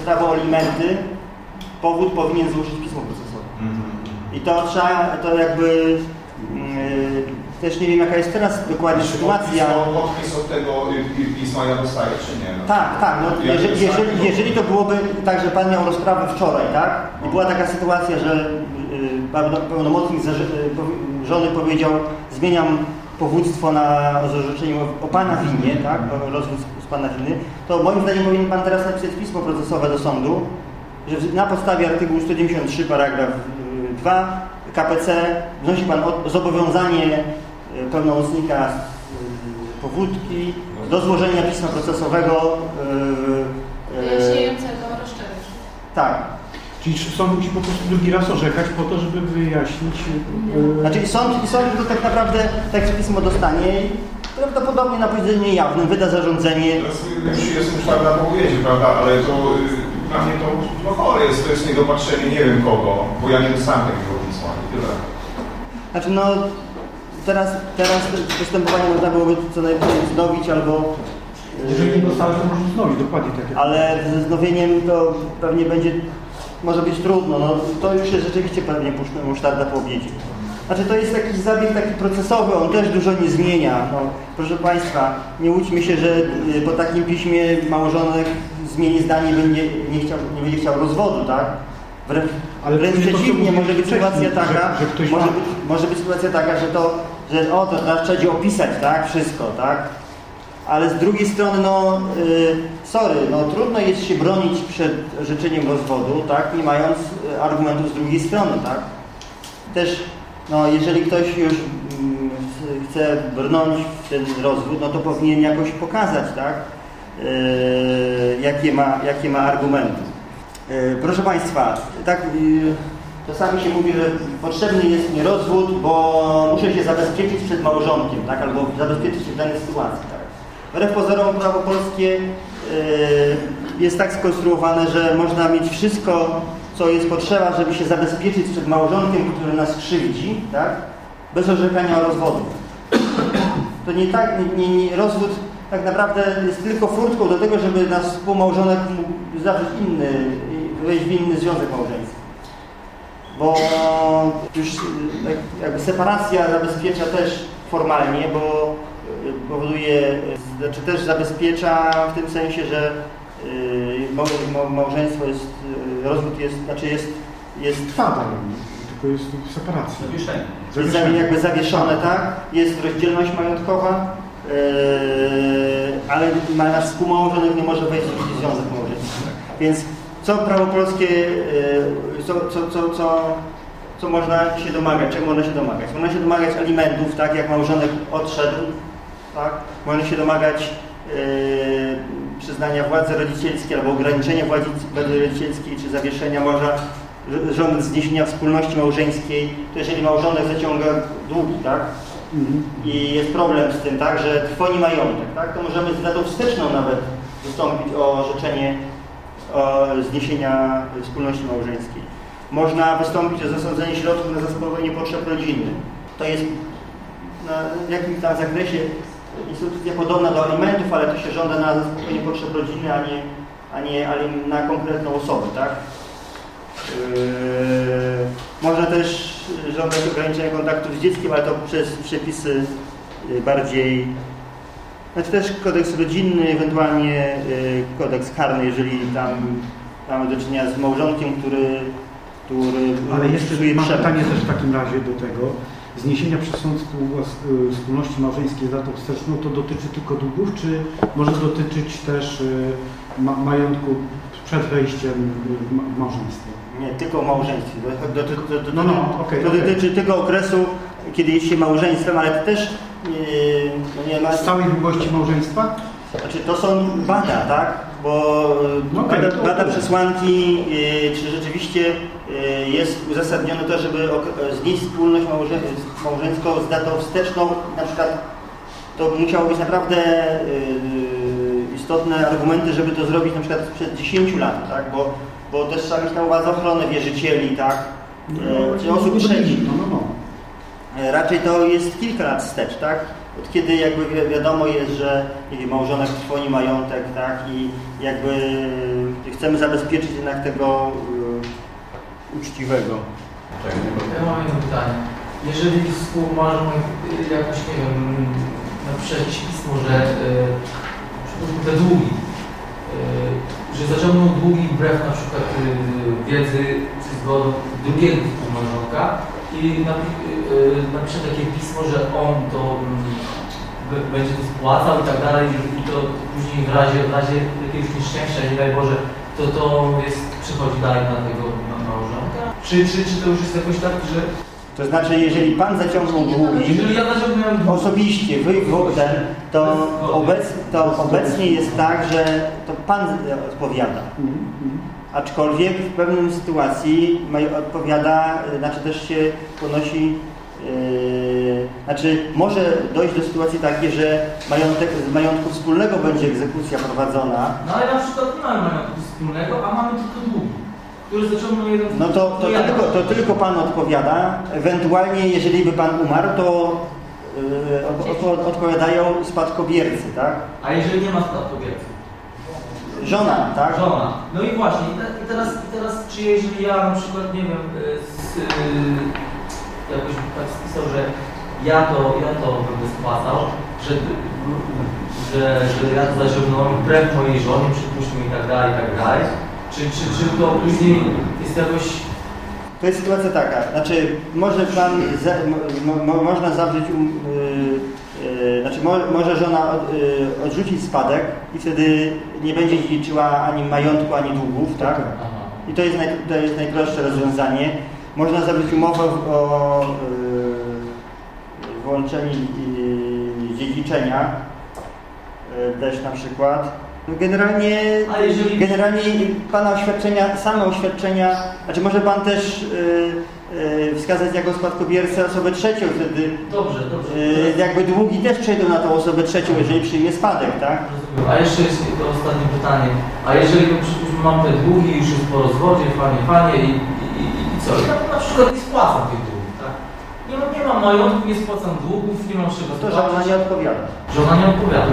sprawy o alimenty, powód powinien złożyć pismo procesowe. I to trzeba, to jakby yy, też nie wiem jaka jest teraz dokładnie sytuacja. Podpis, od tego y, y, pisma ja dostaję, czy nie? No. Tak, tak. No, jeżeli, jeżeli, tego. jeżeli to byłoby tak, że Pan miał rozprawę wczoraj, tak? I była taka sytuacja, że y, pełno- pełnomocnik żony powiedział zmieniam powództwo na z orzeczeniem o, Pana winie, tak? O rozwód z, Pana winy, to moim zdaniem powinien Pan teraz napisać pismo procesowe do sądu, że na podstawie artykułu 193 paragraf y, 2 KPC wnosi Pan o, zobowiązanie pełnomocnika y, powódki do złożenia pisma procesowego y, y, Wyjaśniającego roszczenia. tak. Czyli sąd musi po prostu drugi raz orzekać po to, żeby wyjaśnić... Znaczy sąd, i sąd to tak naprawdę takie pismo dostanie i prawdopodobnie na posiedzeniu jawnym wyda zarządzenie. Teraz już jestem już tak na powiedzi, prawda, ale to y, dla mnie to no chore jest, to jest niedopatrzenie nie wiem kogo, bo ja nie dostałem takiego pisma i tyle. Znaczy no teraz, teraz postępowanie można byłoby co najwyżej wznowić albo y, Jeżeli nie dostałem, to może znowić, dokładnie tak ale ze wznowieniem to pewnie będzie, może być trudno, no to już jest rzeczywiście pewnie musztarda po obiedzie. Znaczy to jest jakiś zabieg taki procesowy, on też dużo nie zmienia. No, proszę Państwa, nie łudźmy się, że y, po takim piśmie małżonek zmieni zdanie, będzie, nie, chciał, nie będzie chciał rozwodu, tak? Wręcz, Ale wręcz przeciwnie, może być sytuacja że- taka, że ktoś może, ma- być, może być sytuacja taka, że to, że o, to teraz trzeba opisać, tak? Wszystko, tak? Ale z drugiej strony, no, y, sorry, no trudno jest się bronić przed życzeniem rozwodu, tak, nie mając y, argumentów z drugiej strony, tak. Też, no, jeżeli ktoś już mm, chce brnąć w ten rozwód, no to powinien jakoś pokazać, tak, y, jakie, ma, jakie ma argumenty. Y, proszę Państwa, tak, czasami się mówi, że potrzebny jest mi rozwód, bo muszę się zabezpieczyć przed małżonkiem, tak, albo zabezpieczyć się w danej sytuacji, tak. Wbrew pozorom prawo polskie y, jest tak skonstruowane, że można mieć wszystko, co jest potrzeba, żeby się zabezpieczyć przed małżonkiem, który nas krzywdzi, tak? bez orzekania o rozwodu. To nie tak, nie, nie, nie, rozwód tak naprawdę jest tylko furtką do tego, żeby nasz współmałżonek mógł zawrzeć inny, wejść w inny związek małżeński. Bo już y, jak- jakby separacja zabezpiecza też formalnie, bo y, powoduje, y, znaczy też zabezpiecza w tym sensie, że mał- mał- małżeństwo jest, rozwód jest, znaczy jest, jest Trwa dalej, tylko jest w separacji. Zawieszenie. jest jakby zawieszone, tak? Jest rozdzielność majątkowa, yy, ale nasz współmałżonek nie może wejść w jakiś związek małżeński. Więc co prawo polskie, y, co, co, co, co, co można się domagać, czego można się domagać? Można się domagać alimentów, tak, jak małżonek odszedł, tak? Można się domagać y, przyznania władzy rodzicielskiej albo ograniczenia władzy władzy rodzicielskiej czy zawieszenia można ż- żądać zniesienia wspólności małżeńskiej, to jeżeli małżonek zaciąga długi, tak? Mhm. i jest problem z tym, tak, że trwoni majątek, tak, to możemy z wsteczną nawet wystąpić o orzeczenie zniesienia wspólności małżeńskiej. Można wystąpić o zasądzenie środków na zaspokojenie potrzeb rodziny. To jest na w jakimś tam zakresie instytucja podobna do alimentów, ale to się żąda na zaspokojenie potrzeb rodziny, a nie, a nie ale na konkretną osobę, tak? Yy, można też żądać ograniczenia kontaktów z dzieckiem, ale to przez przepisy bardziej... Znaczy też kodeks rodzinny, ewentualnie yy, kodeks karny, jeżeli tam mamy do czynienia z małżonkiem, który, który Ale jeszcze mam przemoc. pytanie też w takim razie do tego. Zniesienia współwłas- y, wspólności małżeńskiej z datą wsteczną to dotyczy tylko długów, czy może dotyczyć też y, ma majątku przed wejściem y, w małżeństwo? Nie, tylko o małżeństwie. Do, do, do, do, do, No, no, okej, to dotyczy tego okresu, kiedy jest się małżeństwem, ale to też yy, no nie ma... Z całej długości małżeństwa? Znaczy to są bada, tak? Bo No okej, bada, to- bada przesłanki, yy, czy rzeczywiście yy, jest uzasadnione to, żeby znieść wspólność małże, małżeńską z datą wsteczną, na przykład to musiało być naprawdę yy, istotne argumenty, żeby to zrobić na przykład przed 10 lat, tak? Bo, bo też trzeba mieć na uwadze ochronę wierzycieli, tak? Yy, czy osób trzecich. E, Raczej to jest kilka lat wstecz, tak? Od kiedy jakby wi- wiadomo jest, że wiem, małżonek trwoni majątek, tak? I jakby chcemy zabezpieczyć jednak tego y, uczciwego. Ja mam jedno pytanie. Jeżeli współmarzą y, jakoś, nie wiem, napisze jakieś pismo, że y, te długi, y, że zaciągną długi wbrew na przykład y, wiedzy czy zgodą drugiego współmałżonka i y, y, napisze takie pismo, że on to mm, będzie to spłacał i tak dalej i to później w razie, w razie jakiegoś nieszczęścia, nie daj Boże, to to jest, przychodzi dalej na tego na małżonka? Czy, czy, czy to już jest jakoś tak, że To znaczy, jeżeli pan zaciągnął długi jeżeli ja zaciągnąłem dług, osobiście, wy, ten, to, obec, to obecnie jest tak, że to pan odpowiada. Aczkolwiek w pewnym sytuacji odpowiada, y, znaczy też się ponosi, yy, znaczy może dojść do sytuacji takiej, że majątek, z majątku wspólnego będzie egzekucja prowadzona, no ale na przykład nie mamy majątku wspólnego, a mamy tylko długi, no to, to, ja. tylko, to tylko Pan odpowiada. Ewentualnie, jeżeli by Pan umarł, to yy, od, od, odpowiadają spadkobiercy, tak? A jeżeli nie ma spadkobiercy? Żona, tak? Żona. No i właśnie, i, te, i, teraz, i teraz czy jeżeli ja na przykład, nie wiem, y, z, y, tak spisał, że ja to, ja to będę spłacał, że, że, że ja to zaciągnąłem wbrew mojej żonie, przypuśćmy i tak dalej, i tak dalej, czy, czy, czy to później jest jakoś To jest sytuacja taka, znaczy może pan, mo, mo, można zawrzeć, um, y, y, znaczy mo, może żona od, y, odrzucić spadek i wtedy nie będzie liczyła ani majątku, ani długów, tak? Aha. I to jest, naj, to jest najprostsze rozwiązanie. Można zawrzeć umowę o y, włączeniu y, dziedziczenia, y, też na przykład. Generalnie, A jeżeli- generalnie Pana oświadczenia, same oświadczenia, znaczy może Pan też y, y, wskazać jako spadkobiercę osobę trzecią, wtedy Dobrze, dobrze. y, jakby długi też przejdą na tą osobę trzecią, jeżeli przyjmie spadek, tak? Rozumiem. A jeszcze jest to ostatnie pytanie. A jeżeli no, mam te długi, już jest po rozwodzie, fajnie, fajnie i, i, i, co? Ja na przykład nie spłacam tych długów, tak? Nie, mam- nie mam majątku, nie spłacam długów, nie mam czego No to żona nie odpowiada. Żona nie odpowiada.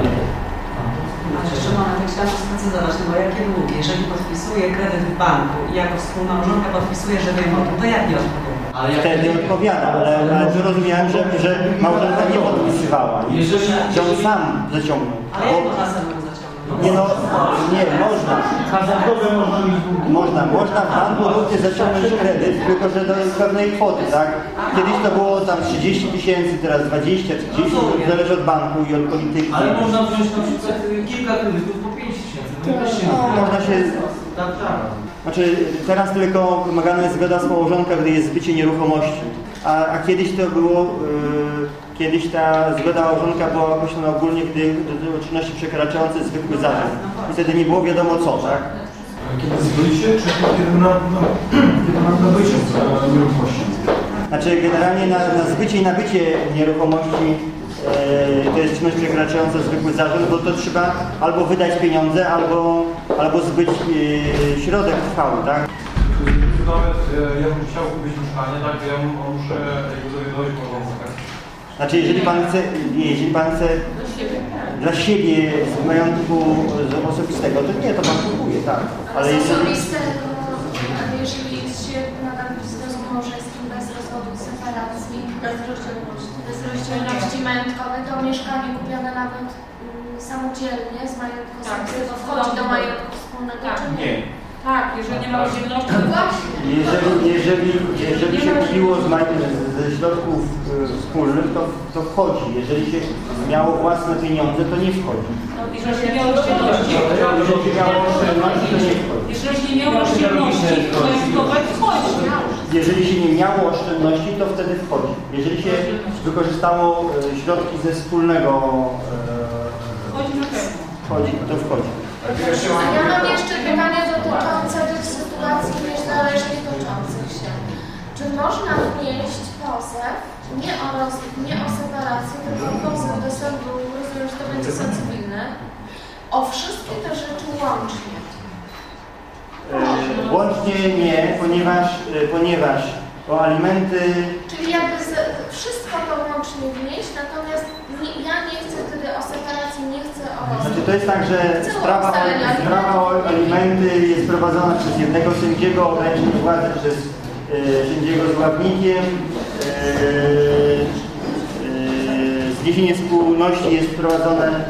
A jeszcze mam tak chciałam to sprecyzować, no bo jakie długi? Jeżeli podpisuje kredyt w banku i jako współmałżonka podpisuje, że wyjmową, to jak nie odpowiada? Ale jak Wtedy odpowiada, ale, ale zrozumiałem, że, że małżonka nie podpisywała, Jeżeli, że on jeżeli, sam zaciągnął. Ale jak? Nie no, nie, można. Hazardowe można mieć długi. Można, można w banku również zaciągnąć kredyt, tylko że do pewnej kwoty, tak? Kiedyś to było tam 30 tysięcy, teraz 20, 30, to zależy od banku i od polityki. ale można wziąć na przykład y, kilka kredytów po 5 tysięcy. No, No, można się Tak, tak. Znaczy teraz tylko wymagana jest zgoda współmałżonka, gdy jest zbycie nieruchomości. A, a kiedyś to było, y, kiedyś ta zgoda małżonka była określona ogólnie, gdy do czynności przekraczające zwykły zarząd. I wtedy nie było wiadomo co, tak? Kiedy zbycie, czy kiedy na, na, kiedy na nabycie e, nieruchomości? Znaczy generalnie na, na zbycie i nabycie nieruchomości e, to jest czynność przekraczająca zwykły zarząd, bo to trzeba albo wydać pieniądze, albo, albo zbyć e, środek trwały, tak? Nawet e, ja bym chciał kupić mieszkanie, tak, ja mu- muszę jakby zawiadomić małżonkę, tak? Znaczy jeżeli pan chce, nie, jeżeli pan chce dla siebie z majątku z osobistego, to nie, to pan kupuje, tak. Ale jeżeli, osobistego, ale jeżeli jest się nadal w związku małżeńskim bez rozwodu, separacji, bez rozdzielności, bez rozdzielności majątkowej, to mieszkanie kupione nawet mm, samodzielnie z majątku Tak, osobistego z wchodzi do majątku wspólnego, Tak. czy nie? Nie. Tak, jeżeli nie ma rozdzielności, No to właśnie. jeżeli, jeżeli, jeżeli się kupiło z ze środków e, wspólnych, to, to wchodzi. Jeżeli się miało własne pieniądze, to nie wchodzi. No, jeżeli nie miało rozdzielności, Jeżeli się miało oszczędności, to nie wchodzi. jeżeli nie miało rozdzielności, to wchodzi. Jeżeli się nie miało oszczędności, to wtedy wchodzi. Jeżeli się wykorzystało e, środki ze wspólnego e, Wchodzi na pewno. wchodzi, to wchodzi. A ja mam jeszcze pytanie dotyczące tych sytuacji niezależnie toczących się. Czy można wnieść pozew nie o, roz, nie o separację, tylko pozew do sądu, rozumiem, że to będzie sąd cywilny, o wszystkie te rzeczy łącznie? E, Łącznie nie, ponieważ, e, ponieważ o alimenty Czyli jakby wszystko to łącznie wnieść, natomiast nie, ja nie chcę wtedy o separacji, nie chcę o Znaczy to jest tak, że sprawa, sprawa o alimenty jest prowadzona przez jednego sędziego, ograniczenie władzy przez e, sędziego z ławnikiem. E, e, zniesienie wspólności jest prowadzone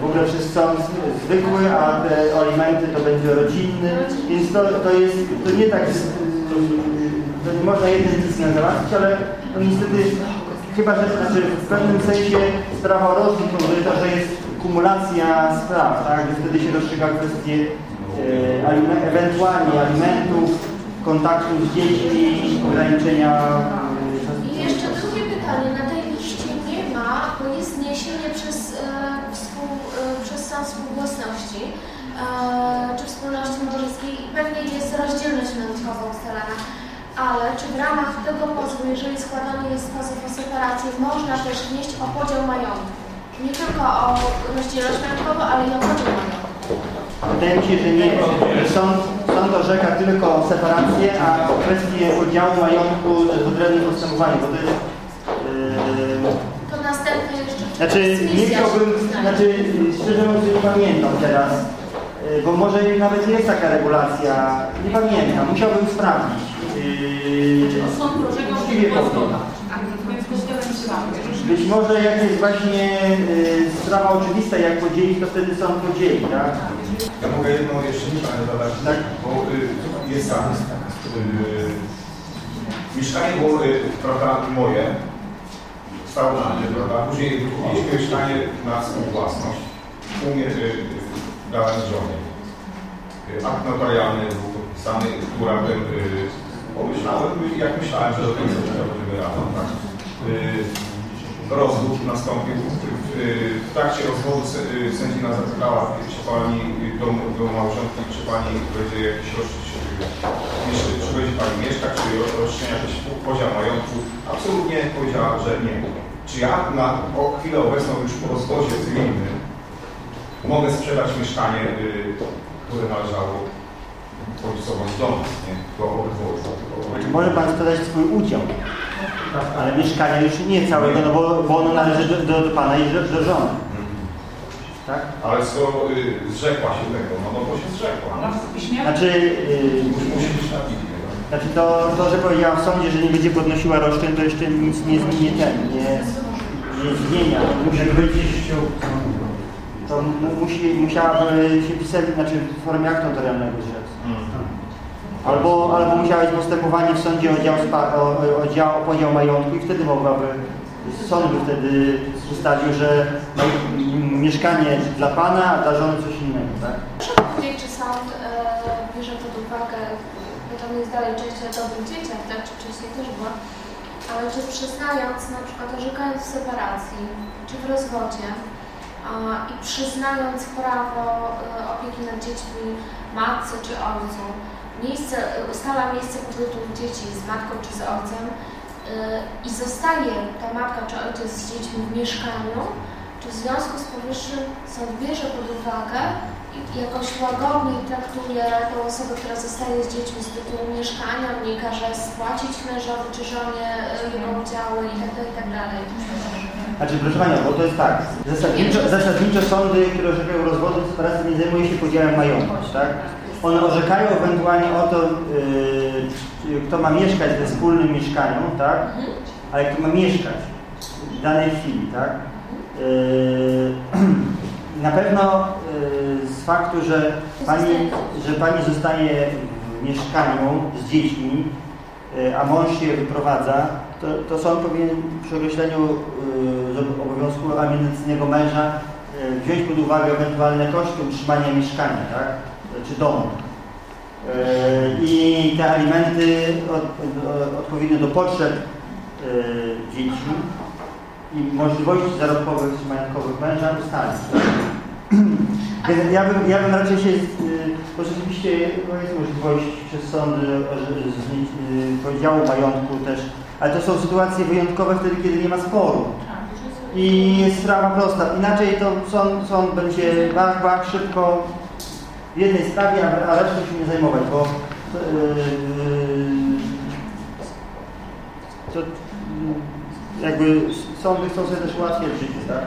w ogóle przez sąd zwykły, a te alimenty to będzie rodzinny, więc to, to jest, to nie tak, to nie można jeden pismem załatwić, ale no niestety chyba, że znaczy w pewnym sensie sprawa rozwój powoduje to, że jest kumulacja spraw, tak, że wtedy się rozstrzyga kwestie e, ewentualnie alimentów, kontaktu z dziećmi, ograniczenia I jeszcze drugie pytanie. Na tej liście nie ma, bo jest zniesienie przez, e, współ, e, przez sąd współwłasności e, czy wspólności małżeńskiej i pewnie jest rozdzielność majątkowa ustalana. Ale czy w ramach tego pozwu, jeżeli składany jest pozew o separację, można też wnieść o podział majątku? Nie tylko o rozdzielność majątkową, ale i o podział majątku. Wydaje mi się, że nie. Sąd, sąd orzeka tylko o separację, a o kwestię podziału majątku w odrębnym postępowaniu, bo to jest... e, To następne jeszcze... Znaczy, nie chciałbym, znaczy, szczerze mówiąc, nie pamiętam teraz, y, bo może nawet jest taka regulacja, nie pamiętam, musiałbym sprawdzić. Yy, powiem. Więc podzielę się Być może jak jest właśnie y, sprawa oczywista, jak podzielić, to wtedy sąd podzieli, tak? Ja mogę jedno jeszcze pytanie zadać, Tak. bo y, jest tak, y, mieszkanie było, y, prawda, moje, stało na mnie, prawda, później wykupiliśmy mieszkanie na współwłasność, u mnie y, dałem żonie. Y, Akt notarialny był podpisany, która bym, y, pomyślałem, jak myślałem, że do końca będziemy razem, tak. Y, Rozwód nastąpił. W, w trakcie rozwodu y, sędzina zapytała, czy pani y, do, do małżonki, czy pani będzie jakiś czy, czy będzie pani mieszkać, czy roszczenia jakiś podział majątku. Absolutnie powiedziała, że nie. Czy ja na o chwilę obecną już po rozwodzie cywilnym mogę sprzedać mieszkanie, y, które należało z domu, nie? To obydwoje. Czy może Pan sprzedać swój udział, ale mieszkania już nie całego, no bo, bo ono należy do, do, do Pana i do, do żony, tak? Ale skoro y, zrzekła się tego, no, no bo się zrzekła. Znaczy, y, Musi, być na no. Znaczy to, to, że powiedziała w sądzie, że nie będzie podnosiła roszczeń, to jeszcze nic nie zmieni ten, nie, nie zmienia. Musi być, to mu- musi, musiałaby się pisać, znaczy w formie aktu notarialnego zrzec. Albo, albo musiała być postępowanie w sądzie o, dział, o, dział, o podział majątku i wtedy mogłaby, sąd by wtedy ustalił, że mieszkanie dla Pana, a dla żony coś innego, tak? Proszę powiedzieć, czy sąd e, jest dalej część o dobrych dzieciach, tak, czy wcześniej też była, ale czy przyznając, na przykład orzekając w separacji, czy w rozwodzie i przyznając prawo e, opieki nad dziećmi matce czy ojcu, miejsce, ustala miejsce pobytu dzieci z matką czy z ojcem e, i zostaje ta matka czy ojciec z dziećmi w mieszkaniu, czy w związku z powyższym sąd bierze pod uwagę i jakoś łagodniej traktuje tą osobę, która zostaje z dziećmi z tytułu mieszkania, nie każe spłacić mężowi czy żonie e, jego udziały itd. itd. Znaczy, proszę Panią, bo to jest tak, zasadniczo, zasadniczo sądy, które orzekają rozwody, separacji nie zajmują się podziałem majątku, tak? One orzekają ewentualnie o to, yy, kto ma mieszkać we wspólnym mieszkaniu, tak? Ale kto ma mieszkać w danej chwili, tak? Yy, na pewno yy, z faktu, że pani, że pani zostaje w mieszkaniu z dziećmi, yy, a mąż się wyprowadza, to, to sąd powinien przy określeniu yy, obowiązku alimentacyjnego męża yy, wziąć pod uwagę ewentualne koszty utrzymania mieszkania, tak? Czy domu. Yy, I te alimenty od, od, odpowiednio do potrzeb yy, dzieci i możliwości zarobkowych czy majątkowych męża ustalić. Ja bym, ja bym raczej się, yy, bo rzeczywiście jest możliwość przez sądy podziału majątku też, ale to są sytuacje wyjątkowe wtedy, kiedy nie ma sporu. I jest sprawa prosta. Inaczej to sąd, sąd będzie bach, bach, szybko w jednej sprawie, a, a resztą się nie zajmować, bo yy, to jakby sądy chcą sobie też ułatwiać życie, tak?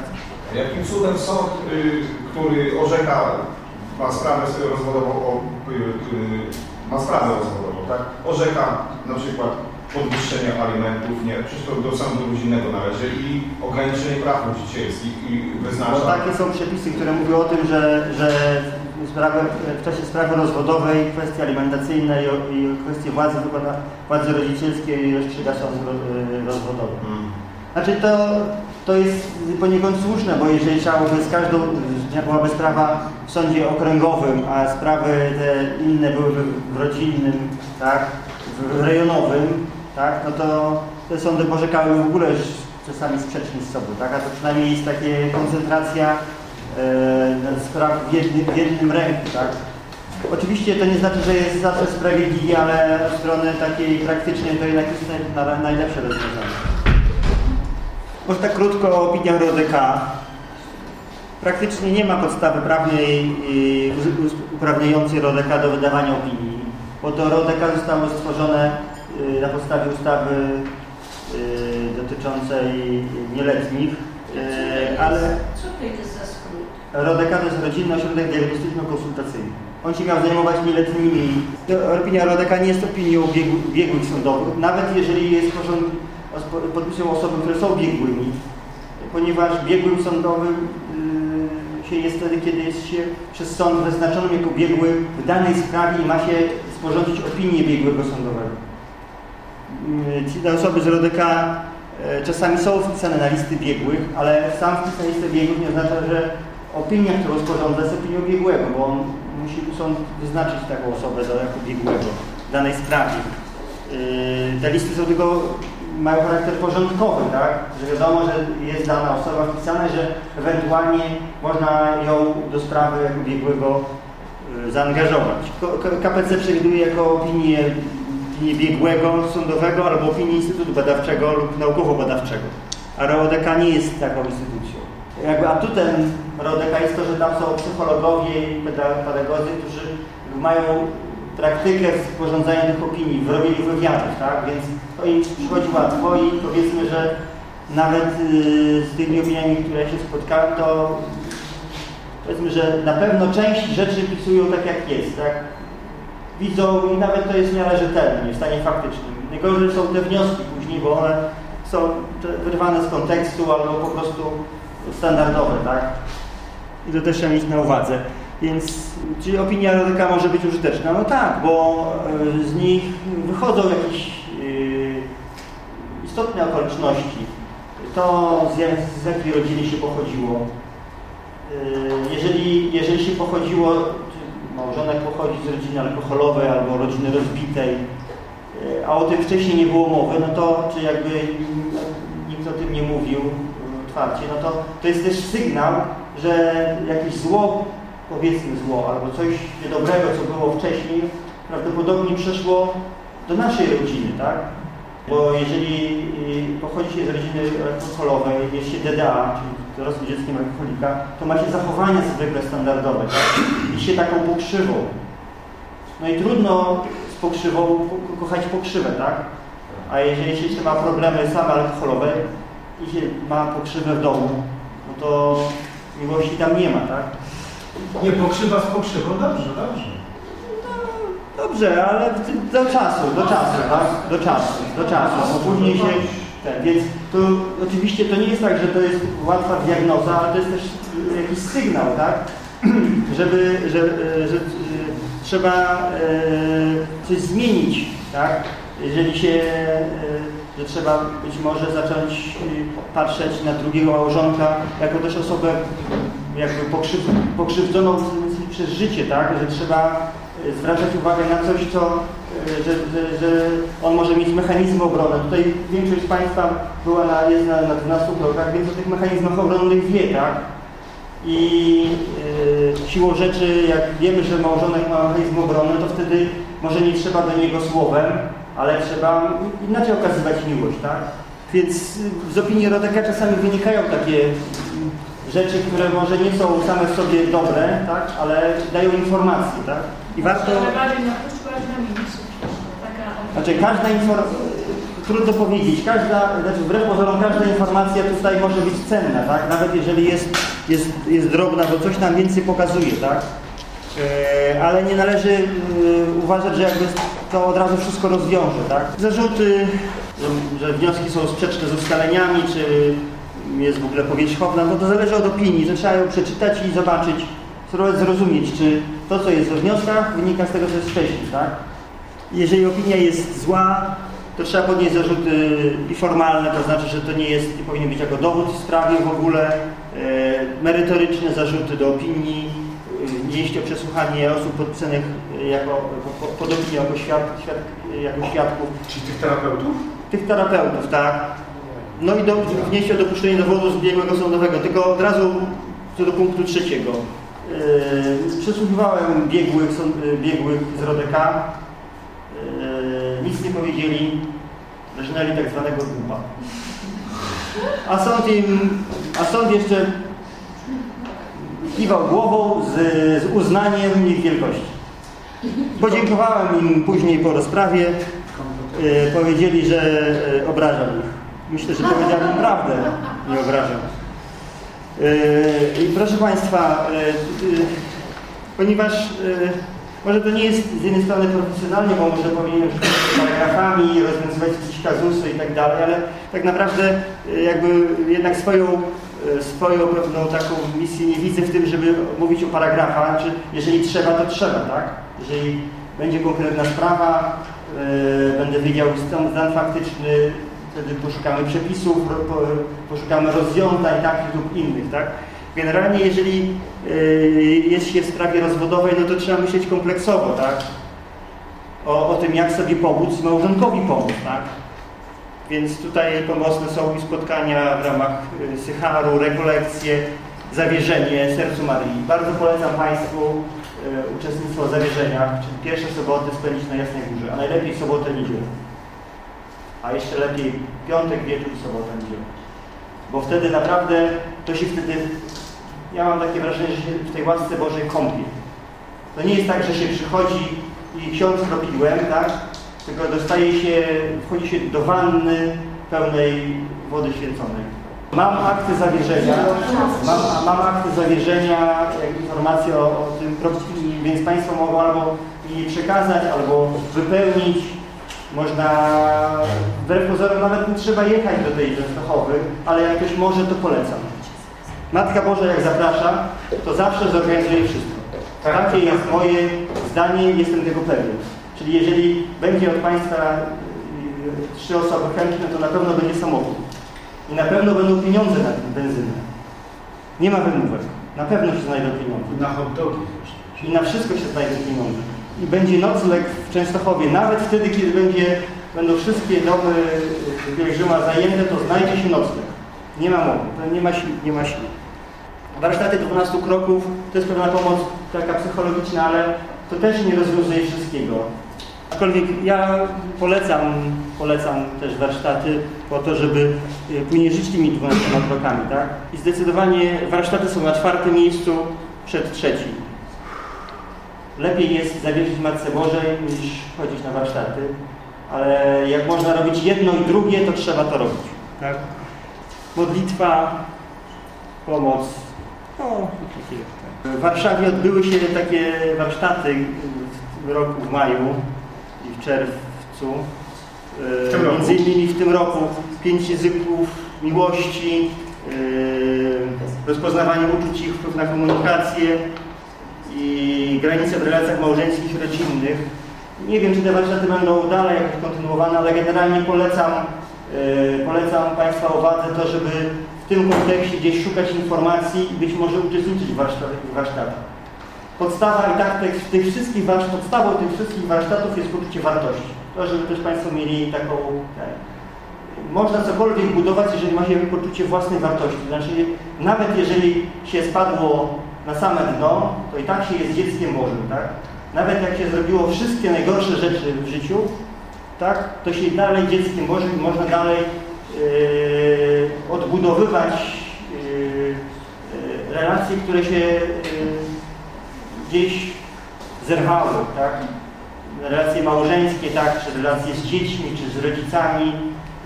Jakim cudem sąd, y, który orzeka, ma sprawę rozwodową, o, y, y, ma sprawę rozwodową, tak? Orzeka na przykład podwyższenie alimentów, nie, przecież to do sądu rodzinnego należy i ograniczenie praw rodzicielskich i wyznacza... Takie są przepisy, które mówią o tym, że, że sprawy, w czasie sprawy rozwodowej kwestie alimentacyjne i, kwestie władzy, władzy rodzicielskiej rozstrzyga sąd rozwodowy. Hmm. Znaczy to, to jest poniekąd słuszne, bo jeżeli trzeba by z każdą, byłaby sprawa w sądzie okręgowym, a sprawy te inne byłyby w rodzinnym, tak, w rejonowym, tak, no to te sądy porzekały w ogóle czasami sprzecznie z sobą, tak, a to przynajmniej jest takie koncentracja e, spraw w jednym, w jednym ręku, tak. Oczywiście to nie znaczy, że jest zawsze sprawiedliwie, ale od strony takiej praktycznej to jednak jest najlepsze rozwiązanie. Może tak krótko o opiniach RODK. Praktycznie nie ma podstawy prawnej uprawniającej RODK do wydawania opinii, bo to RODK zostało stworzone na podstawie ustawy dotyczącej nieletnich, ale... Co to jest RODK to jest Rodzinny Ośrodek Diagnostyczno-Konsultacyjny. On się miał zajmować nieletnimi. Opinia RODK nie jest opinią biegłych sądowych, nawet jeżeli jest podpisują osoby, które są biegłymi, ponieważ biegłym sądowym yy, się jest wtedy, kiedy jest się przez sąd wyznaczonym jako biegły w danej sprawie i ma się sporządzić opinię biegłego sądowego. Yy, te osoby z RODK yy, czasami są wpisane na listy biegłych, ale sam wpis na listę biegłych nie oznacza, że opinia, którą sporządza jest opinią biegłego, bo on musi sąd wyznaczyć taką osobę do, jako biegłego w danej sprawie. Yy, te listy są tylko mają charakter porządkowy, tak? Że wiadomo, że jest dana osoba wpisana, że ewentualnie można ją do sprawy jako biegłego y, zaangażować. KPC przewiduje jako opinię, opinię biegłego sądowego albo opinię Instytutu Badawczego lub naukowo-badawczego. A RODK nie jest taką instytucją. Jakby atutem RODK jest to, że tam są psychologowie i pedagodzy, którzy mają praktykę sporządzania tych opinii, robili wywiadów, tak? Więc to im przychodzi łatwo i powiedzmy, że nawet yy, z tymi opiniami, które się spotkałem, to powiedzmy, że na pewno część rzeczy pisują tak jak jest, tak? Widzą i nawet to jest w miarę rzetelnie, w stanie faktycznym. Najgorzej są te wnioski później, bo one są wyrwane z kontekstu albo po prostu standardowe, tak? I to też trzeba mieć na uwadze. Więc czy opinia Rodyka może być użyteczna? No tak, bo e, z nich wychodzą jakieś e, istotne okoliczności. To z, jakiej rodziny się pochodziło. E, jeżeli, jeżeli się pochodziło, małżonek pochodzi z rodziny alkoholowej albo rodziny rozbitej, a o tym wcześniej nie było mowy, no to, czy jakby nikt o tym nie mówił otwarcie, no to to jest też sygnał, że jakieś zło, powiedzmy zło, albo coś niedobrego, co było wcześniej, prawdopodobnie przeszło do naszej rodziny, tak? Bo jeżeli y, pochodzi się z rodziny alkoholowej, jest się DDA, czyli dorosłym dzieckiem alkoholika, to ma się zachowania zwykle standardowe, tak? I się taką pokrzywą. No i trudno z pokrzywą ko- kochać pokrzywę, tak? A jeżeli się ma problemy same alkoholowe i się ma pokrzywę w domu, no to miłości tam nie ma, tak? Nie, pokrzywa z pokrzywą, dobrze, dobrze. Dobrze, ale do czasu, do czasu, tak? Do czasu, do czasu. Bo później się. Więc to oczywiście to nie jest tak, że to jest łatwa diagnoza, ale to jest też jakiś sygnał, tak? Żeby, że, y, że, y, trzeba y, coś zmienić, tak? Jeżeli się, y, że trzeba być może zacząć y, patrzeć na drugiego małżonka jako też osobę jakby pokrzyw, pokrzywdzoną przez życie, tak? Że trzeba y, zwracać uwagę na coś, co, y, że, że, że on może mieć mechanizmy obronne. Tutaj większość z Państwa była na, jest na, na 12 krokach, więc o tych mechanizmach obronnych wie, tak? I y, siłą rzeczy, jak wiemy, że małżonek ma mechanizm obronny, to wtedy może nie trzeba do niego słowem, ale trzeba inaczej okazywać miłość, tak? Więc z opinii Rodeka czasami wynikają takie rzeczy, które może nie są same w sobie dobre, tak? ale dają informacje. Tak? I warto... Znaczy każda informacja, trudno powiedzieć, każda, znaczy wbrew pozorom każda informacja tutaj może być cenna, tak? Nawet jeżeli jest, jest, jest drobna, bo coś nam więcej pokazuje, tak? E, ale nie należy e, uważać, że jakby to od razu wszystko rozwiąże, tak? Zarzuty, że, że wnioski są sprzeczne z ustaleniami, czy jest w ogóle powierzchowna, no to zależy od opinii, że trzeba ją przeczytać i zobaczyć, zrozumieć, czy to, co jest we wnioskach, wynika z tego, co jest wcześniej, tak? Jeżeli opinia jest zła, to trzeba podnieść zarzuty i formalne, to znaczy, że to nie jest, nie powinien być jako dowód w sprawie w ogóle, e, merytoryczne zarzuty do opinii, e, o przesłuchanie osób podpisanych e, jako, po- po- pod opinią jako, świad, świad, jako świadków. Czyli tych terapeutów? Tych terapeutów, tak. No i do, wnieść o dopuszczenie dowodu zbiegłego sądowego, tylko od razu co do punktu trzeciego. Yy, przesłuchiwałem biegłych, sąd, biegłych z Rodeka. Yy, nic nie powiedzieli. Zaczynali tak zwanego dłuba. A sąd im, a sąd jeszcze kiwał głową z, z uznaniem ich wielkości. Podziękowałem im później po rozprawie. Yy, powiedzieli, że yy, obrażam ich. Myślę, że powiedziałem prawdę. Nie obrażam. Yy, I proszę Państwa, yy, yy, ponieważ może to nie jest z jednej strony profesjonalnie, bo może powinienem rzucać paragrafami, rozwiązywać jakieś kazusy i tak dalej, ale tak naprawdę jakby jednak swoją, swoją pewną taką misję nie widzę w tym, żeby mówić o paragrafach, czy jeżeli trzeba, to trzeba, tak? Jeżeli będzie konkretna sprawa, yy, będę wiedział stan, stan faktyczny, wtedy poszukamy przepisów, poszukamy rozwiązań takich lub innych, tak? Generalnie jeżeli y, jest się w sprawie rozwodowej, no to trzeba myśleć kompleksowo, tak? O, o tym, jak sobie pomóc, małżonkowi pomóc, tak? Więc tutaj pomocne są i spotkania w ramach y, Sycharu, rekolekcje, zawierzenie Sercu Maryi. Bardzo polecam Państwu y, uczestnictwo w zawierzeniach, czyli pierwsze soboty spędzić na Jasnej Górze, a najlepiej sobotę, niedzielę a jeszcze lepiej piątek, wieczór, sobota, niedziela. Bo wtedy naprawdę to się wtedy, ja mam takie wrażenie, że się w tej łasce Bożej kąpie. To nie jest tak, że się przychodzi i ksiądz kropiłem, tak? Tylko dostaje się, wchodzi się do wanny pełnej wody święconej. Mam akty zawierzenia, mam, mam akty zawierzenia, jak informacje o, o tym, więc Państwo mogą albo mi je przekazać, albo wypełnić. Można, wbrew pozorom nawet nie trzeba jechać do tej Częstochowy, ale jak ktoś może, to polecam. Matka Boża jak zaprasza, to zawsze zorganizuje wszystko. Takie jest moje zdanie i jestem tego pewien. Czyli jeżeli będzie od Państwa y, trzy osoby chętne, to na pewno będzie samochód. I na pewno będą pieniądze na benzynę. Nie ma wymówek. Na pewno się znajdą pieniądze. Na hot dogi. I na wszystko się znajdą pieniądze. i będzie nocleg w Częstochowie, nawet wtedy, kiedy będzie, będą wszystkie domy pielgrzyma zajęte, to znajdzie się nocleg. Nie ma mowy, to nie ma sił, nie ma sił. Warsztaty 12 kroków to jest pewna pomoc taka psychologiczna, ale to też nie rozwiązuje wszystkiego. Aczkolwiek ja polecam, polecam też warsztaty po to, żeby y, później żyć tymi 12 krokami, tak? I zdecydowanie warsztaty są na czwartym miejscu przed trzecim. Lepiej jest zawierzyć Matce Bożej niż chodzić na warsztaty, ale jak można robić jedno i drugie, to trzeba to robić, tak? Modlitwa, pomoc, no, takie. W Warszawie odbyły się takie warsztaty w roku w maju i w czerwcu. W tym roku. Między innymi w tym roku pięć języków miłości, yy, rozpoznawanie uczuć i ich wpływ na komunikację i granice w relacjach małżeńskich i rodzinnych. Nie wiem, czy te warsztaty będą dalej kontynuowane, ale generalnie polecam, yy, polecam Państwa uwadze to, żeby w tym kontekście gdzieś szukać informacji i być może uczestniczyć w warsztatach. Podstawa i tak tych, tych wszystkich warsz- podstawą tych wszystkich warsztatów jest poczucie wartości. To, żeby też Państwo mieli taką... Tak, można cokolwiek budować, jeżeli ma się poczucie własnej wartości. Znaczy, nawet jeżeli się spadło na same dno, to i tak się jest dzieckiem Bożym, tak? Nawet jak się zrobiło wszystkie najgorsze rzeczy w życiu, tak? To się dalej dzieckiem Bożym można dalej yy, odbudowywać yy, yy, relacje, które się yy, gdzieś zerwały, tak? Relacje małżeńskie, tak? Czy relacje z dziećmi, czy z rodzicami.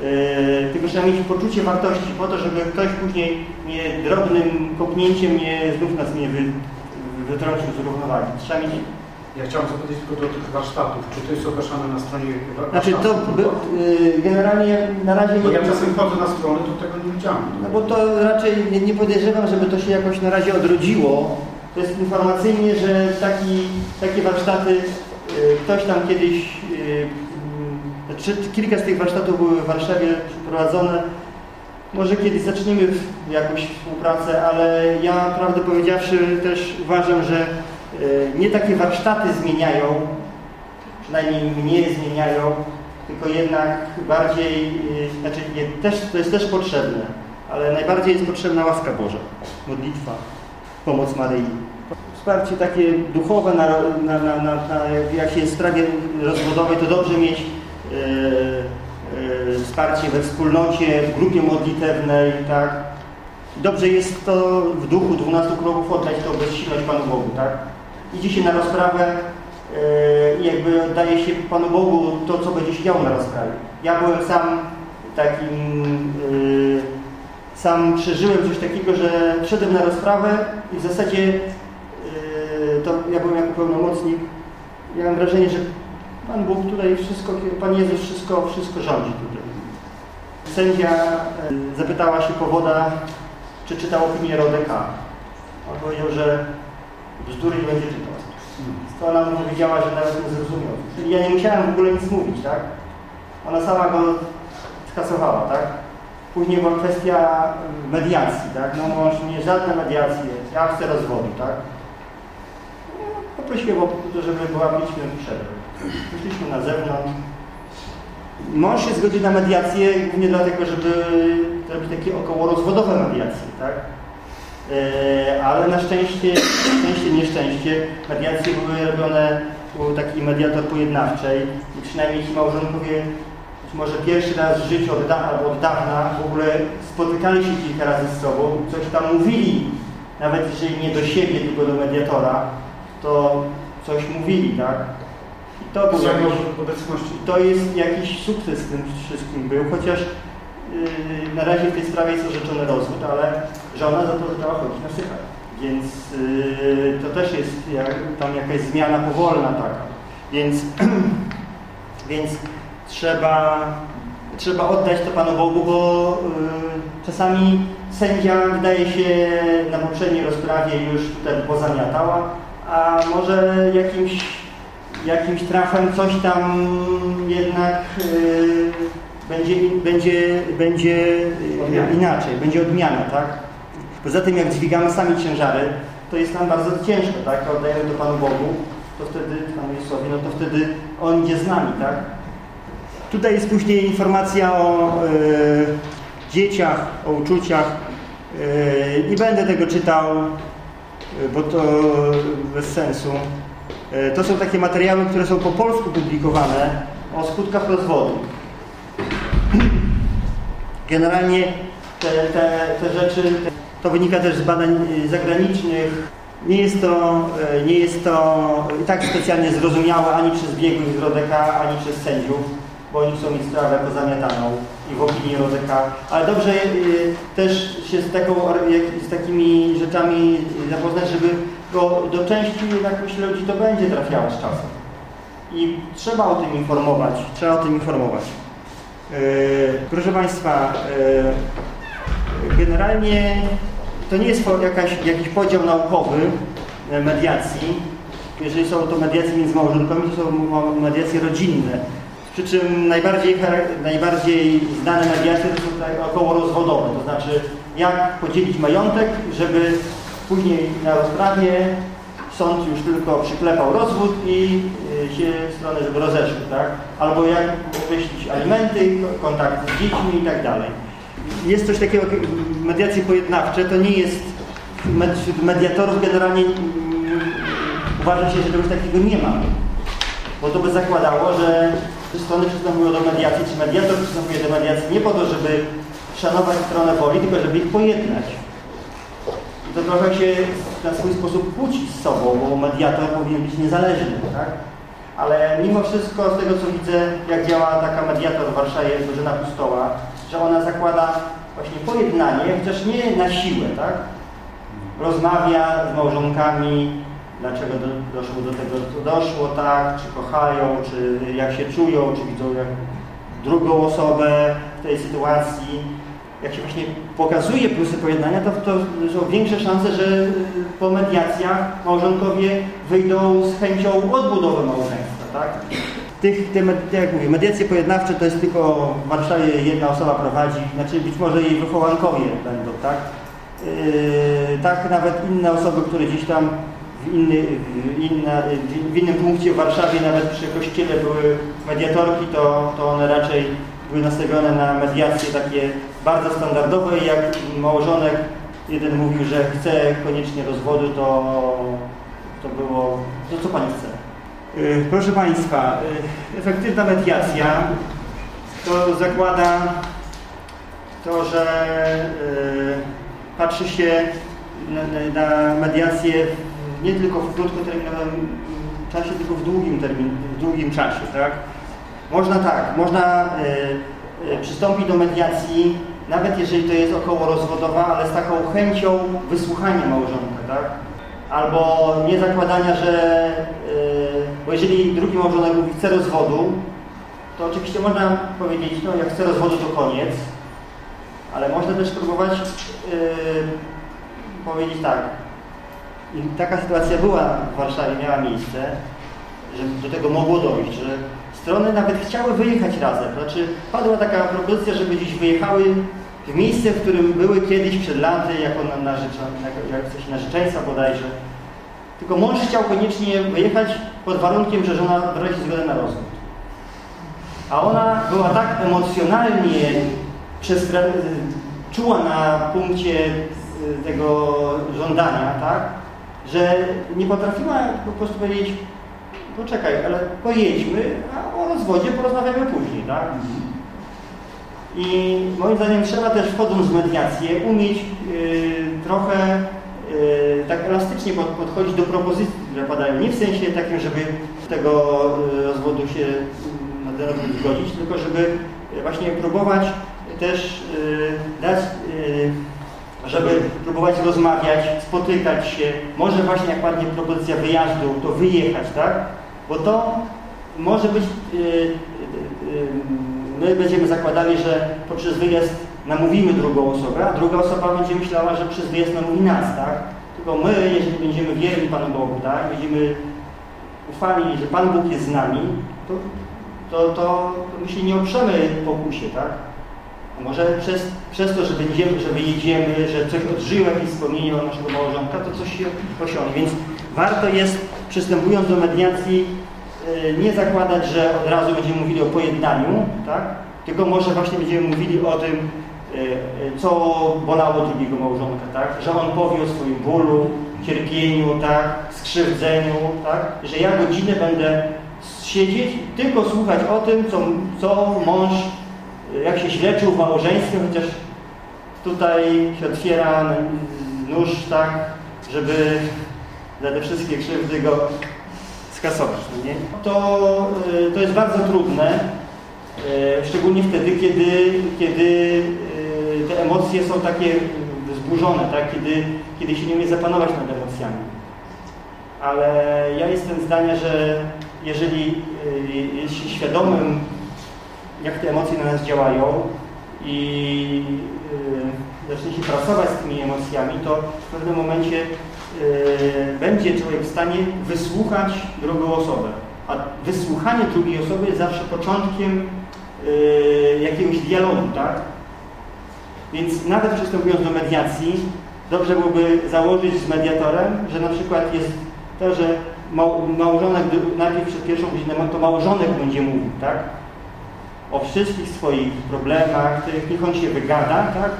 Yy, tylko trzeba mieć poczucie wartości po to, żeby ktoś później nie drobnym kopnięciem nie, znów nas nie wy, wytrącił z równowagi. Trzeba mieć... Ja chciałem zapytać tylko do tych warsztatów. Czy to jest ogłaszane na stronie Znaczy to warsztatów? by, yy, generalnie na razie Bo nie... ja czasem chodzę na stronę, to tego nie widziałem. No bo to raczej nie, nie podejrzewam, żeby to się jakoś na razie odrodziło. To jest informacyjnie, że taki, takie warsztaty, y, ktoś tam kiedyś, znaczy kilka z tych warsztatów były w Warszawie przeprowadzone. Może kiedyś zaczniemy jakąś współpracę, ale ja prawdę powiedziawszy też uważam, że nie takie warsztaty zmieniają, przynajmniej mnie zmieniają, tylko jednak bardziej, znaczy nie, też, to jest też potrzebne, ale najbardziej jest potrzebna łaska Boża, modlitwa, pomoc Maryi. Wsparcie takie duchowe, na, na, na, na, jak jest w sprawie rozwodowej, to dobrze mieć y, y, wsparcie we wspólnocie, w grupie modlitewnej, tak? Dobrze jest to w duchu 12 kroków oddać to bezsilność Panu Bogu, tak? Idzie się na rozprawę yy, i jakby oddaje się Panu Bogu to, co będzie się działo na rozprawie. Ja byłem sam takim, sam przeżyłem coś takiego, że wszedłem na rozprawę i w zasadzie yy, to ja byłem jako pełnomocnik. Ja mam wrażenie, że Pan Bóg tutaj wszystko, Pan Jezus wszystko, wszystko rządzi tutaj. Sędzia yy, zapytała się powoda, czy czytał opinię Rodeka. On powiedział, że bzdury nie będzie czytał. To ona mu powiedziała, że nawet nie zrozumiał. Czyli ja nie musiałem w ogóle nic mówić, tak? Ona sama go skasowała, tak? Później była kwestia mediacji, tak? No mąż nie żadne mediacje, ja chcę rozwodu, tak? Poprosiłem o to, żeby 5 minut przerwy. Wyszliśmy na zewnątrz. Mąż się zgodził na mediację głównie dlatego, żeby robić takie około rozwodowe mediacje, tak? E, ale na szczęście, szczęście, nieszczęście, mediacje były robione, był taki mediator pojednawczej i przynajmniej ci małżonkowie być może pierwszy raz w życiu od dawna, albo od dawna w ogóle spotykali się kilka razy z sobą, coś tam mówili, nawet jeżeli nie do siebie, tylko do mediatora, to coś mówili, tak? I to był jakiś, obecności. to jest jakiś sukces w tym wszystkim był, chociaż yy, na razie w tej sprawie jest orzeczony rozwód, ale żona za to zaczęła chodzić na sychach. Więc yy, to też jest jak, tam jakaś zmiana powolna taka. Więc, więc trzeba, trzeba oddać to Panu Bogu, bo yy, czasami sędzia wydaje się na poprzedniej rozprawie już tutaj pozamiatała, a może jakimś jakimś trafem coś tam jednak yy, będzie, będzie, będzie yy, Odmiana. inaczej, będzie odmiana, tak? Poza tym jak dźwigamy sami ciężary, to jest nam bardzo ciężko, tak? Oddajemy to Panu Bogu, to wtedy panu Jezusowi, no to wtedy on idzie z nami, tak? Tutaj jest później informacja o e, dzieciach, o uczuciach. E, nie będę tego czytał, bo to bez sensu. E, to są takie materiały, które są po polsku publikowane o skutkach rozwodu. Generalnie te, te, te rzeczy, to wynika też z badań y, zagranicznych. Nie jest to, nie jest to i tak specjalnie zrozumiałe ani przez biegłych z Rodeka, ani przez sędziów, bo oni chcą mieć sprawę pozamiataną i w opinii Rodeka. Ale dobrze y, też się z, taką, z takimi rzeczami zapoznać, żeby go do części jednak myślę ludzi to będzie trafiało z czasem. I trzeba o tym informować, trzeba o tym informować. Yy, proszę Państwa, yy, generalnie to nie jest jakaś, jakiś podział naukowy e, mediacji. Jeżeli są to mediacje między małżonkami, to są mediacje rodzinne. Przy czym najbardziej, najbardziej znane mediacje to są okołorozwodowe, to znaczy jak podzielić majątek, żeby później na rozprawie sąd już tylko przyklepał rozwód i y, się strony, żeby rozeszły, tak? Albo jak określić alimenty, kontakt z dziećmi i tak dalej. Jest coś takiego, mediacje pojednawcze, to nie jest, wśród mediatorów generalnie mm, uważa się, że czegoś takiego nie ma. Bo to by zakładało, że strony przystępują do mediacji, czy mediator przystępuje do mediacji nie po to, żeby szanować stronę woli, tylko żeby ich pojednać to trochę się na swój sposób kłóci z sobą, bo mediator powinien być niezależny, tak? Ale mimo wszystko, z tego co widzę, jak działa taka mediator w Warszawie, Bożena Pustoła, że ona zakłada właśnie pojednanie, chociaż nie na siłę, tak? Rozmawia z małżonkami, dlaczego do, doszło do tego, co doszło, tak? Czy kochają, czy jak się czują, czy widzą jak drugą osobę w tej sytuacji jak się właśnie pokazuje plusy pojednania, to, to są większe szanse, że y, po mediacjach małżonkowie wyjdą z chęcią odbudowy małżeństwa, tak? Tych, te, jak mówię, mediacje pojednawcze to jest tylko w Warszawie jedna osoba prowadzi, znaczy być może jej wychowankowie będą, tak? Yy, tak nawet inne osoby, które gdzieś tam w, inny, inna, w innym punkcie w Warszawie, nawet przy kościele były mediatorki, to, to one raczej były nastawione na mediacje takie bardzo standardowe jak małżonek jeden mówił, że chce koniecznie rozwodu, to, to było, to co Pani chce? Y, proszę Państwa, y, efektywna mediacja to zakłada to, że y, patrzy się na mediację nie tylko w krótkoterminowym czasie, tylko w długim, termin, w długim czasie, tak? Można tak, można przystąpić do mediacji nawet jeżeli to jest około rozwodowa, ale z taką chęcią wysłuchania małżonka, tak? Albo nie zakładania, że yy, bo jeżeli drugi małżonek mówi chce rozwodu, to oczywiście można powiedzieć, no jak chce rozwodu to koniec, ale można też próbować yy, powiedzieć tak. I taka sytuacja była w Warszawie, miała miejsce, że do tego mogło dojść, że strony nawet chciały wyjechać razem. Znaczy, padła taka propozycja, żeby gdzieś wyjechały w miejsce, w którym były kiedyś przed laty, jako na, jak coś narzeczeństwa bodajże. Tylko mąż chciał koniecznie wyjechać pod warunkiem, że żona wyrazi zgodę na rozwód. A ona była tak emocjonalnie czuła na punkcie y, tego żądania, tak, że nie potrafiła po prostu powiedzieć poczekaj, ale pojedźmy, a o rozwodzie porozmawiamy później, tak? I moim zdaniem trzeba też wchodząc w mediację umieć yy, trochę yy, tak elastycznie pod, podchodzić do propozycji, które padają. Nie w sensie takim, żeby tego yy, rozwodu się na ten rozwód zgodzić, tylko żeby właśnie próbować też dać żeby próbować rozmawiać, spotykać się, może właśnie jak padnie propozycja wyjazdu, to wyjechać, tak? Bo to może być, yy, yy, my będziemy zakładali, że poprzez wyjazd namówimy drugą osobę, a druga osoba będzie myślała, że przez wyjazd namówi nas, tak? Tylko my, jeżeli będziemy wierni Panu Bogu, tak? Będziemy ufali, że Pan Bóg jest z nami, to, to, to, to my się nie oprzemy pokusie, tak? Może przez, przez to, że będziemy, że wyjedziemy, że coś odżyło jakieś wspomnienie o naszego małżonka, to coś się osiągnie. Więc Warto jest, przystępując do mediacji, y, nie zakładać, że od razu będziemy mówili o pojednaniu, tak? tylko może właśnie będziemy mówili o tym, y, y, co bolało drugiego małżonka, tak? że on powie o swoim bólu, cierpieniu, tak? skrzywdzeniu, tak? że ja godzinę będę siedzieć i tylko słuchać o tym, co, co mąż, jak się źle czuł w małżeństwie, chociaż tutaj się otwiera nóż, tak, żeby za te wszystkie krzywdy go skasować. No nie? To, y, to jest bardzo trudne, y, szczególnie wtedy, kiedy, kiedy y, te emocje są takie wzburzone, tak? kiedy, kiedy się nie umie zapanować nad emocjami. Ale ja jestem zdania, że jeżeli jest się świadomym, jak te emocje na nas działają i zacznie się pracować z tymi emocjami, to w pewnym momencie Yy, będzie człowiek w stanie wysłuchać drugą osobę. A wysłuchanie drugiej osoby jest zawsze początkiem yy, jakiegoś dialogu, tak? Więc nawet przystępując do mediacji, dobrze byłoby założyć z mediatorem, że na przykład jest to, że małżonek najpierw przed pierwszą godzinę to małżonek będzie mówił, tak? O wszystkich swoich problemach, których niech on się wygada, tak?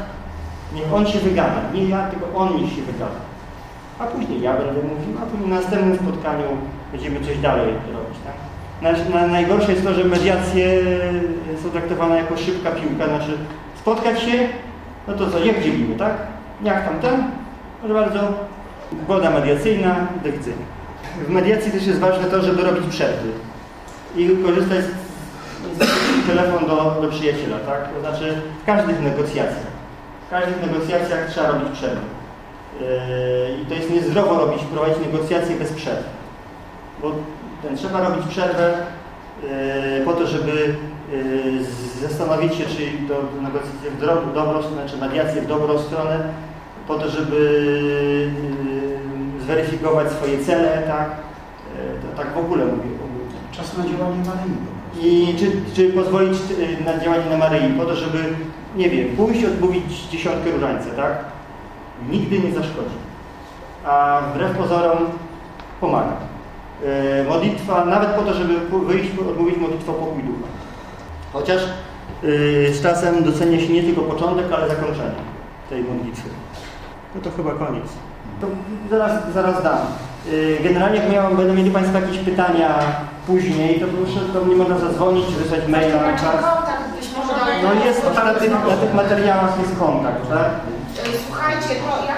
Niech on się wygada. Nie ja, tylko on niech się wygada a później ja będę mówił, a później na następnym spotkaniu będziemy coś dalej robić. Tak? Na, na, najgorsze jest to, że mediacje są traktowane jako szybka piłka, znaczy spotkać się, no to co, jak dzielimy, tak? Jak tamten? Proszę bardzo, woda mediacyjna, do widzenia. W mediacji też jest ważne to, żeby robić przerwy i korzystać z telefon do, do przyjaciela, tak? To znaczy w każdych negocjacjach, w każdych negocjacjach trzeba robić przerwy. Yy, I to jest niezdrowo robić, prowadzić negocjacje bez przerwy. Bo ten, trzeba robić przerwę yy, po to, żeby yy, zastanowić się, czy to negocjacje w dobrą stronę, czy mediacje w dobrą stronę, po to, żeby zweryfikować swoje cele, tak? To tak w ogóle mówię. Czas na działanie Maryi. I czy, czy pozwolić na działanie na Maryi, po to, żeby, nie wiem, pójść odmówić dziesiątkę różańca, tak? nigdy nie zaszkodzi. A wbrew pozorom pomaga. E, modlitwa, nawet po to, żeby wyjść, odmówić modlitwę pokój ducha. Chociaż e, z czasem docenia się nie tylko początek, ale zakończenie tej modlitwy. No to chyba koniec. To zaraz, zaraz dam. E, generalnie jak miałem, będą mieli Państwo jakieś pytania później, to proszę do mnie można zadzwonić, wysłać maila na czas. No jest, na tych, na tych materiałach jest kontakt, tak? Słuchajcie, to ja